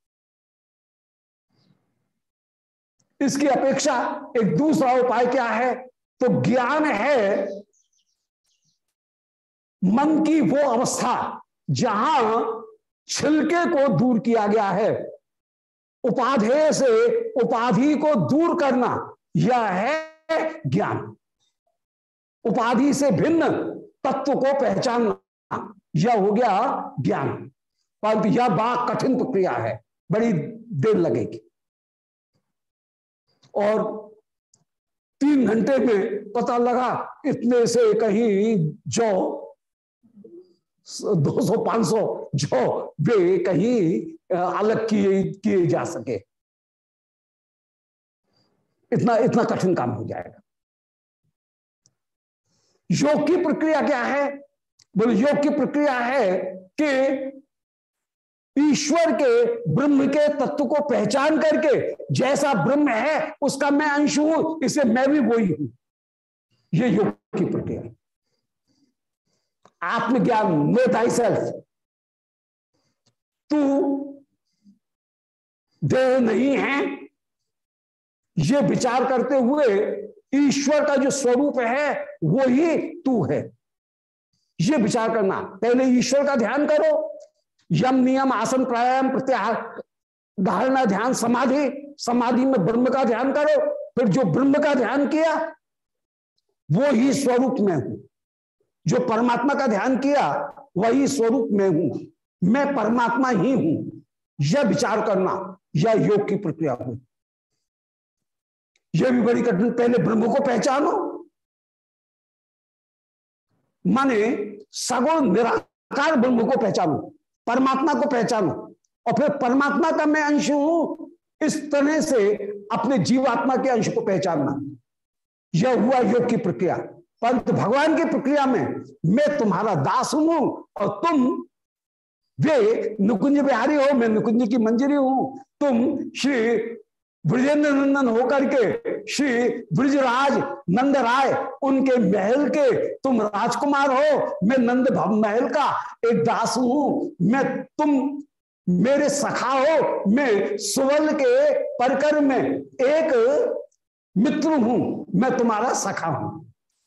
[SPEAKER 1] इसकी अपेक्षा एक दूसरा उपाय क्या है? तो ज्ञान है मन की वो अवस्था जहाँ छिलके को दूर किया गया है। उपाधेय से उपाधि को दूर करना, यह है ज्ञान। उपाधि से भिन्न तत्व को पहचानना। यह हो गया ज्ञान। परंतु यह बड़ा कठिन प्रक्रिया है, बड़ी देर लगेगी। और तीन घंटे में पता लगा, इतने से कहीं जो 200 500 जो वे कहीं अलग किए किए जा सके। इतना इतना कठिन काम हो जाएगा। योग की प्रक्रिया क्या है? बोले योग की प्रक्रिया है कि ईश्वर के ब्रह्म के तत्व को पहचान करके जैसा ब्रह्म है, उसका मैं अंश हूँ, इसे मैं भी वही हूँ। ये योग की प्रक्रिया आत्मज्ञान नो दाई सेल्फ तू देह नहीं है। ये विचार करते हुए ईश्वर का जो स्वरूप है वो ही तू है। ये विचार करना। पहले ईश्वर का ध्यान करो। यम नियम आसन प्राणायाम प्रत्याहार। धारणा ध्यान समाधि। समाधि में ब्रह्म का ध्यान करो। फिर जो ब्रह्म का ध्यान किया, वो ही स्वरूप में हूँ। जो परमात्मा का ध्यान किया, वही स्वरूप में हूँ। मैं परमात्मा ही हूँ। यह विचार करना, यह योग की प्रक्रिया हुई यह भी बड़ी कठिन। पहले ब्रह्म को पहचानो। माने सगुण निराकार ब्रह्म को पहचानू, परमात्मा को पहचानो, और फिर परमात्मा का मैं अंश हूँ, इस तरह से अपने जीवात्मा के अंश को पहचानना। यह हुआ योग की प्रक्रिया। परंतु भगवान की प्रक्रिया में मैं तुम्हारा दास हूँ, और तुम वे नुकुंज बिहारी हो, मैं नुकुंज की मंजरी हूँ। तुम श्री ब्रजेंद्र नंदन होकर के श्री ब्रजराज नंद राय, उनके महल के तुम राजकुमार हो, मैं नंद महल का एक दास हूँ, मैं तुम मेरे सखा हो, मैं सुवर्ण के परकर में एक मित्र हूँ, मैं तुम्हारा सखा हूँ।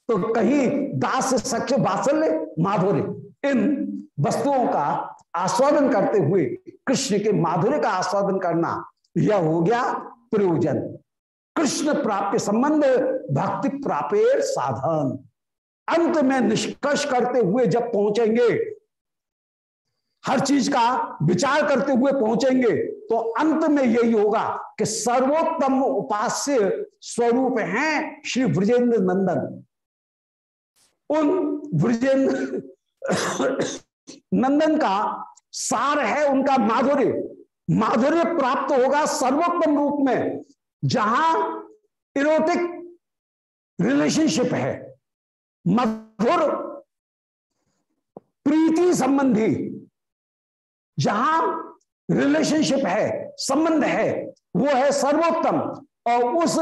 [SPEAKER 1] तो कहीं दास सख्य बात्सल्य माधुर्य, इन वस्तुओं का आस्वादन करते हुए कृष्ण के माधुर्य का आस्वादन करना यह हो गया प्रयोजन। कृष्ण प्राप्त संबंध, भक्ति प्रापेर साधन। अंत में निष्कर्ष करते हुए जब पहुँचेंगे, हर चीज़ का विचार करते हुए पहुँचेंगे तो अंत में यही होगा कि सर्वोत्तम उपास्य स्वरूप हैं श्री ब्रजेंद्र नंदन। उन ब्रजेंद्र <coughs> नंदन का सार है उनका माधुर्य। माधुर्य प्राप्त होगा सर्वोत्तम रूप में, जहाँ इरोटिक रिलेशनशिप है। मधुर प्रीति संबंधी, जहाँ रिलेशनशिप है, संबंध है, वो है सर्वोत्तम। और उस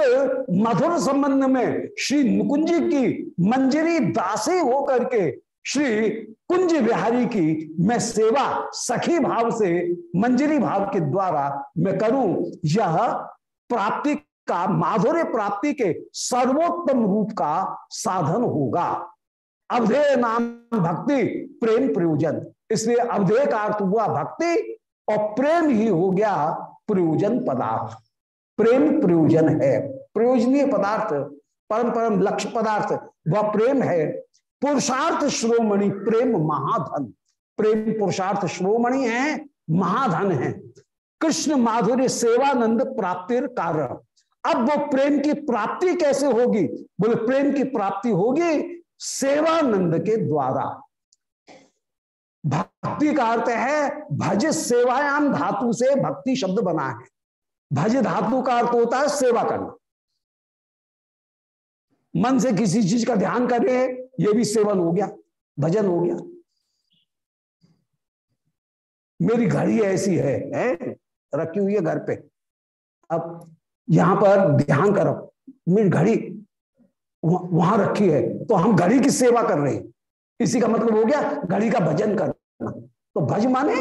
[SPEAKER 1] मधुर संबंध में श्री नुकुंज की मंजरी दासी होकर के श्री कुंज बिहारी की मैं सेवा सखी भाव से, मंजरी भाव के द्वारा मैं करूँ। यह प्राप्ति का, माधुर्य प्राप्ति के सर्वोत्तम रूप का साधन होगा। अवधेय नाम भक्ति, प्रेम प्रयोजन। इसलिए अवधेय का अर्थ हुआ भक्ति और प्रेम ही हो गया प्रयोजन पदार्थ। प्रेम प्रयोजन है। प्रयोजनीय पदार्थ, परम परम लक्ष्य पदार्थ, वह प्रेम है। पुरुषार्थ श्रोमणि प्रेम महाधन। प्रेम पुरुषार्थ श्रोमणि है, महाधन है। कृष्ण माधुर्य सेवानंद प्राप्ति कारण। अब वो प्रेम की प्राप्ति कैसे होगी? बोले, प्रेम की प्राप्ति होगी सेवानंद के द्वारा। भक्ति का अर्थ है, भज सेवायाम धातु से भक्ति शब्द बना है। भज धातु का अर्थ होता है सेवा करना। मन से किसी चीज़ का ध्यान कर ये भी सेवन हो गया भजन हो गया। मेरी घड़ी ऐसी है, है? रखी हुई है घर पे। अब यहाँ पर ध्यान करो मेरी घड़ी वहाँ रखी है तो हम घड़ी की सेवा कर रहे हैं। इसी का मतलब हो गया घड़ी का भजन करना। तो भज माने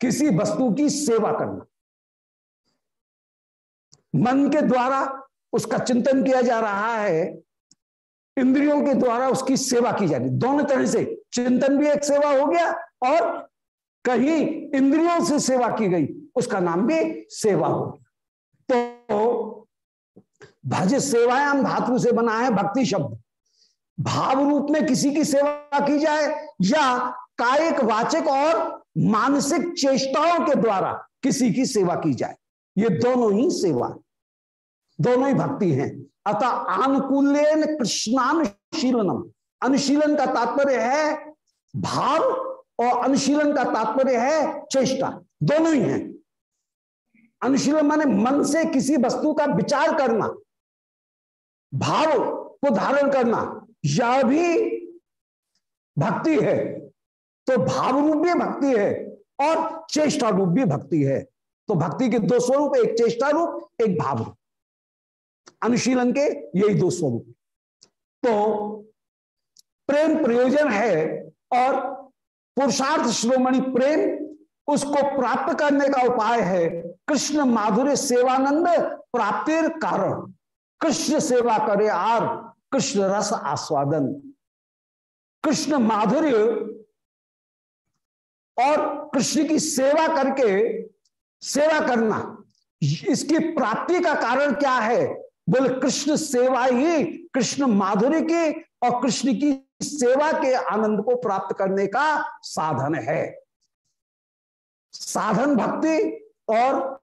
[SPEAKER 1] किसी वस्तु की सेवा करना। मन के द्वारा उसका चिंतन किया जा रहा है इंद्रियों के द्वारा उसकी सेवा की जाती। दोनों तरह से। चिंतन भी एक सेवा हो गया और कहीं इंद्रियों से सेवा की गई, उसका नाम भी सेवा हो गया। तो भज सेवायाम धातु से बना है भक्ति शब्द। भाव रूप में किसी की सेवा की जाए या कायिक, वाचक और मानसिक चेष्टाओं के द्वारा किसी की सेवा की जाए। ये दोनों ही सेवा दोनों ही भक्ति हैं। अतः आनुकूल्यन कृष्णानुशीलनम। अनुशीलन का तात्पर्य है भाव और अनुशीलन का तात्पर्य है चेष्टा। दोनों ही हैं। अनुशीलन माने मन से किसी वस्तु का विचार करना, भाव को धारण करना, यह भी भक्ति है। तो भाव रूप भी भक्ति है और चेष्टा रूप भी भक्ति है। तो भक्ति के दो स्वरूप, एक चेष्टा रूप एक भाव रूप अनुशीलन के, यही दो स्वरूप। तो प्रेम प्रयोजन है और पुरुषार्थ श्रोमणी प्रेम, उसको प्राप्त करने का उपाय है। कृष्ण माधुर्य सेवानंद प्राप्तिर कारण। कृष्ण सेवा करे आर, कृष्ण रस आस्वादन। कृष्ण माधुर्य और कृष्ण की सेवा करके, सेवा करना, इसकी प्राप्ति का कारण क्या है? बोले, कृष्ण सेवा ही कृष्ण माधुर्य की और कृष्ण की सेवा के आनंद को प्राप्त करने का साधन है। साधन भक्ति और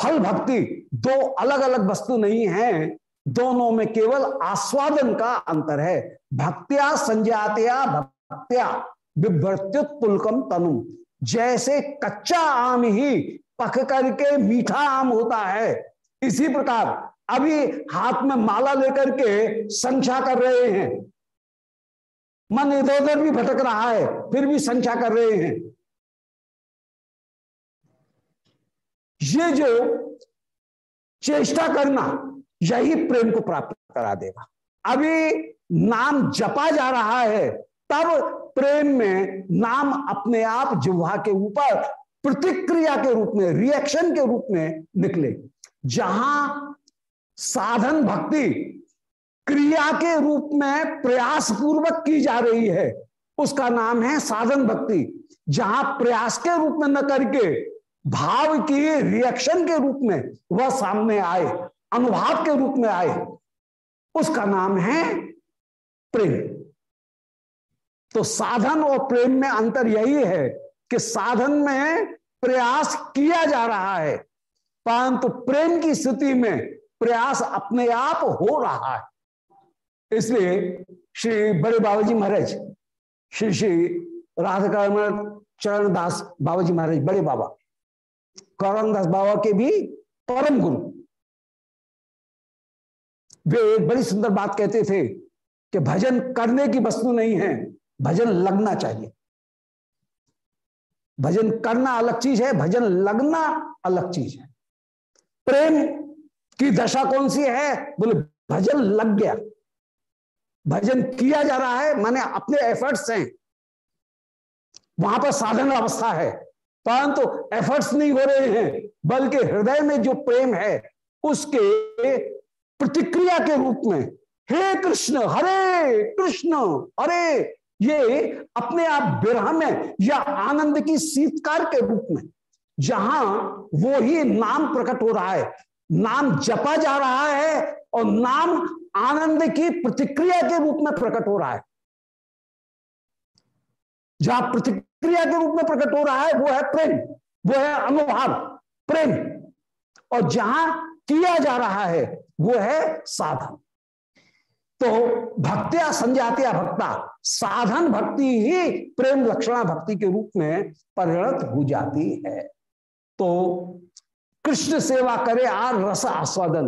[SPEAKER 1] फल भक्ति दो अलग अलग वस्तु नहीं है। दोनों में केवल आस्वादन का अंतर है। भक्त्या संजातया भक्त्या पुलकम तनु। जैसे कच्चा आम ही पक करके मीठा आम होता है, इसी प्रकार अभी हाथ में माला लेकर के संख्या कर रहे हैं। मन इधर उधर भी भटक रहा है, फिर भी संख्या कर रहे हैं। ये जो चेष्टा करना, यही प्रेम को प्राप्त करा देगा। अभी नाम जपा जा रहा है, तब प्रेम में नाम अपने आप जिह्वा के ऊपर प्रतिक्रिया के रूप में रिएक्शन के रूप में निकले। जहाँ साधन भक्ति क्रिया के रूप में प्रयास पूर्वक की जा रही है। उसका नाम है साधन भक्ति। जहाँ प्रयास के रूप में न करके, भाव की रिएक्शन के रूप में वह सामने आए, अनुभाव के रूप में आए। उसका नाम है प्रेम। तो साधन और प्रेम में अंतर यही है कि साधन में प्रयास किया जा रहा है, परंतु प्रेम की स्थिति में प्रयास अपने आप हो रहा है। इसलिए श्री बड़े बाबा जी महाराज, श्री श्री राधा चरण दास बाबा जी महाराज, बड़े बाबा कौरण दास बाबा के भी परम गुरु। वे एक बड़ी सुंदर बात कहते थे कि भजन करने की वस्तु नहीं है, भजन लगना चाहिए। भजन करना अलग चीज़ है, भजन लगना अलग चीज़ है। प्रेम की दशा कौन सी है? बोले, भजन लग गया। भजन किया जा रहा है, माने अपने एफर्ट्स हैं। वहाँ पर साधन अवस्था है। परंतु तो एफर्ट्स नहीं हो रहे हैं, बल्कि हृदय में जो प्रेम है, उसके प्रतिक्रिया के रूप में, हे कृष्ण, हरे कृष्ण, अरे, ये अपने आप विरह में या आनंद की शीतकार के रूप में, जहाँ वो ही नाम प्रकट हो रहा है नाम जपा जा रहा है और नाम आनंद की प्रतिक्रिया के रूप में प्रकट हो रहा है। जहाँ प्रतिक्रिया के रूप में प्रकट हो रहा है, वो है प्रेम, वो है अनुभव, प्रेम। और जहाँ किया जा रहा है, वो है साधन। तो भक्तिया संजातिया भक्ता, साधन भक्ति ही प्रेम लक्षणा भक्ति के रूप में परिणत हो जाती है। तो कृष्ण सेवा करे आर रस आस्वादन।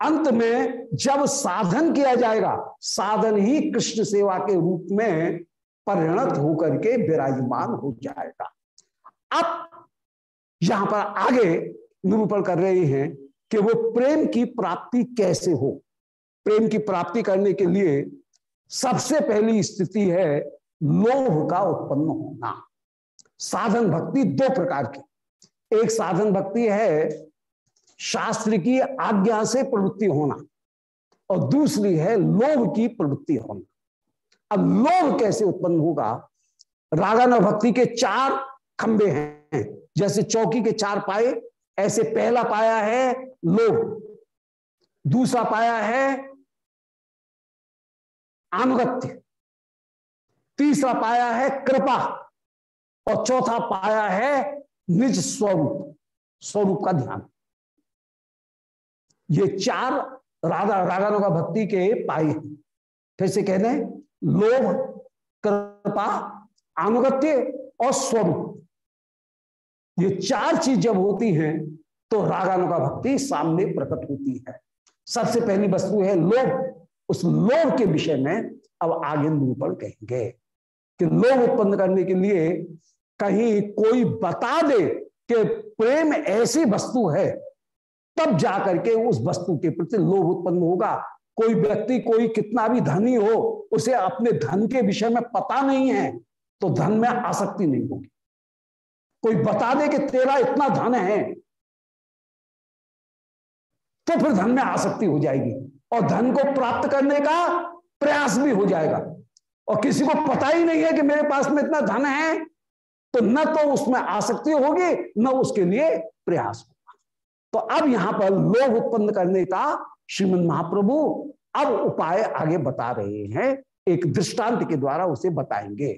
[SPEAKER 1] अंत में जब साधन किया जाएगा, साधन ही कृष्ण सेवा के रूप में परिणत होकर के विराजमान हो जाएगा। अब यहाँ पर आगे निरूपण कर रहे हैं कि वो प्रेम की प्राप्ति कैसे हो। प्रेम की प्राप्ति करने के लिए सबसे पहली स्थिति है, लोभ का उत्पन्न होना। साधन भक्ति दो प्रकार की। एक साधन भक्ति है शास्त्र की आज्ञा से प्रवृत्ति होना और दूसरी है लोभ की प्रवृत्ति होना। अब लोभ कैसे उत्पन्न होगा? रागान भक्ति के चार खंबे हैं। जैसे चौकी के चार पाए, ऐसे पहला पाया है लोभ। दूसरा पाया है अनुगत्य तीसरा पाया है कृपा। और चौथा पाया है निज स्वरूप स्वरूप का ध्यान। ये चार राधा, रागानुगा भक्ति के पाए हैं। फिर से कह दें लोभ, कृपा अनुगत्य और स्वरूप। ये चार चीज़ जब होती हैं तो रागानुगा भक्ति सामने प्रकट होती है। सबसे पहली वस्तु है लोभ। उस लोभ के विषय में अब आगे निरूपण कहेंगे कि लोभ उत्पन्न करने के लिए कहीं कोई बता दे कि प्रेम ऐसी वस्तु है, तब जाकर के उस वस्तु के प्रति लोभ उत्पन्न होगा। कोई व्यक्ति, कोई कितना भी धनी हो, उसे अपने धन के विषय में पता नहीं है तो धन में आसक्ति नहीं होगी। कोई बता दे कि तेरा इतना धन है तो फिर धन में आसक्ति हो जाएगी और धन को प्राप्त करने का प्रयास भी हो जाएगा। और किसी को पता ही नहीं है कि मेरे पास में इतना धन है तो न तो उसमें आसक्ति होगी, न उसके लिए प्रयास होगा। तो अब यहाँ पर लोभ उत्पन्न करने का श्रीमद महाप्रभु अब उपाय आगे बता रहे हैं, एक दृष्टांत के द्वारा उसे बताएँगे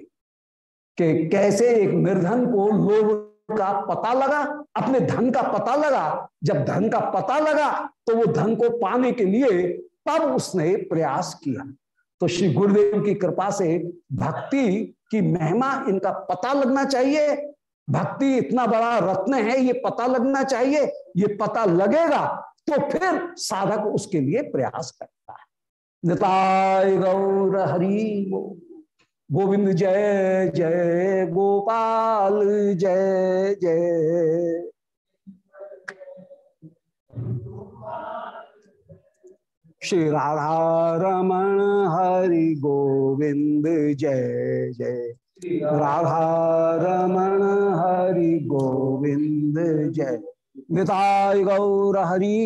[SPEAKER 1] कि कैसे एक निर्धन को लोभ का पता लगा, अपने धन का पता लगा। जब धन का पता लगा तो वो धन को पाने के लिए तब उसने प्रयास किया। तो श्री गुरुदेव की कृपा से भक्ति की महिमा, इनका पता लगना चाहिए। भक्ति इतना बड़ा रत्न है, ये पता लगना चाहिए। ये पता लगेगा तो फिर साधक उसके लिए प्रयास करता है। निताय गौर हरि, गोविंद जय जय, गोपाल जय जय। श्री राधा रमण हरि गोविंद, जय जय। राधा रमण हरि गोविंद, जय। निताय गौर हरि।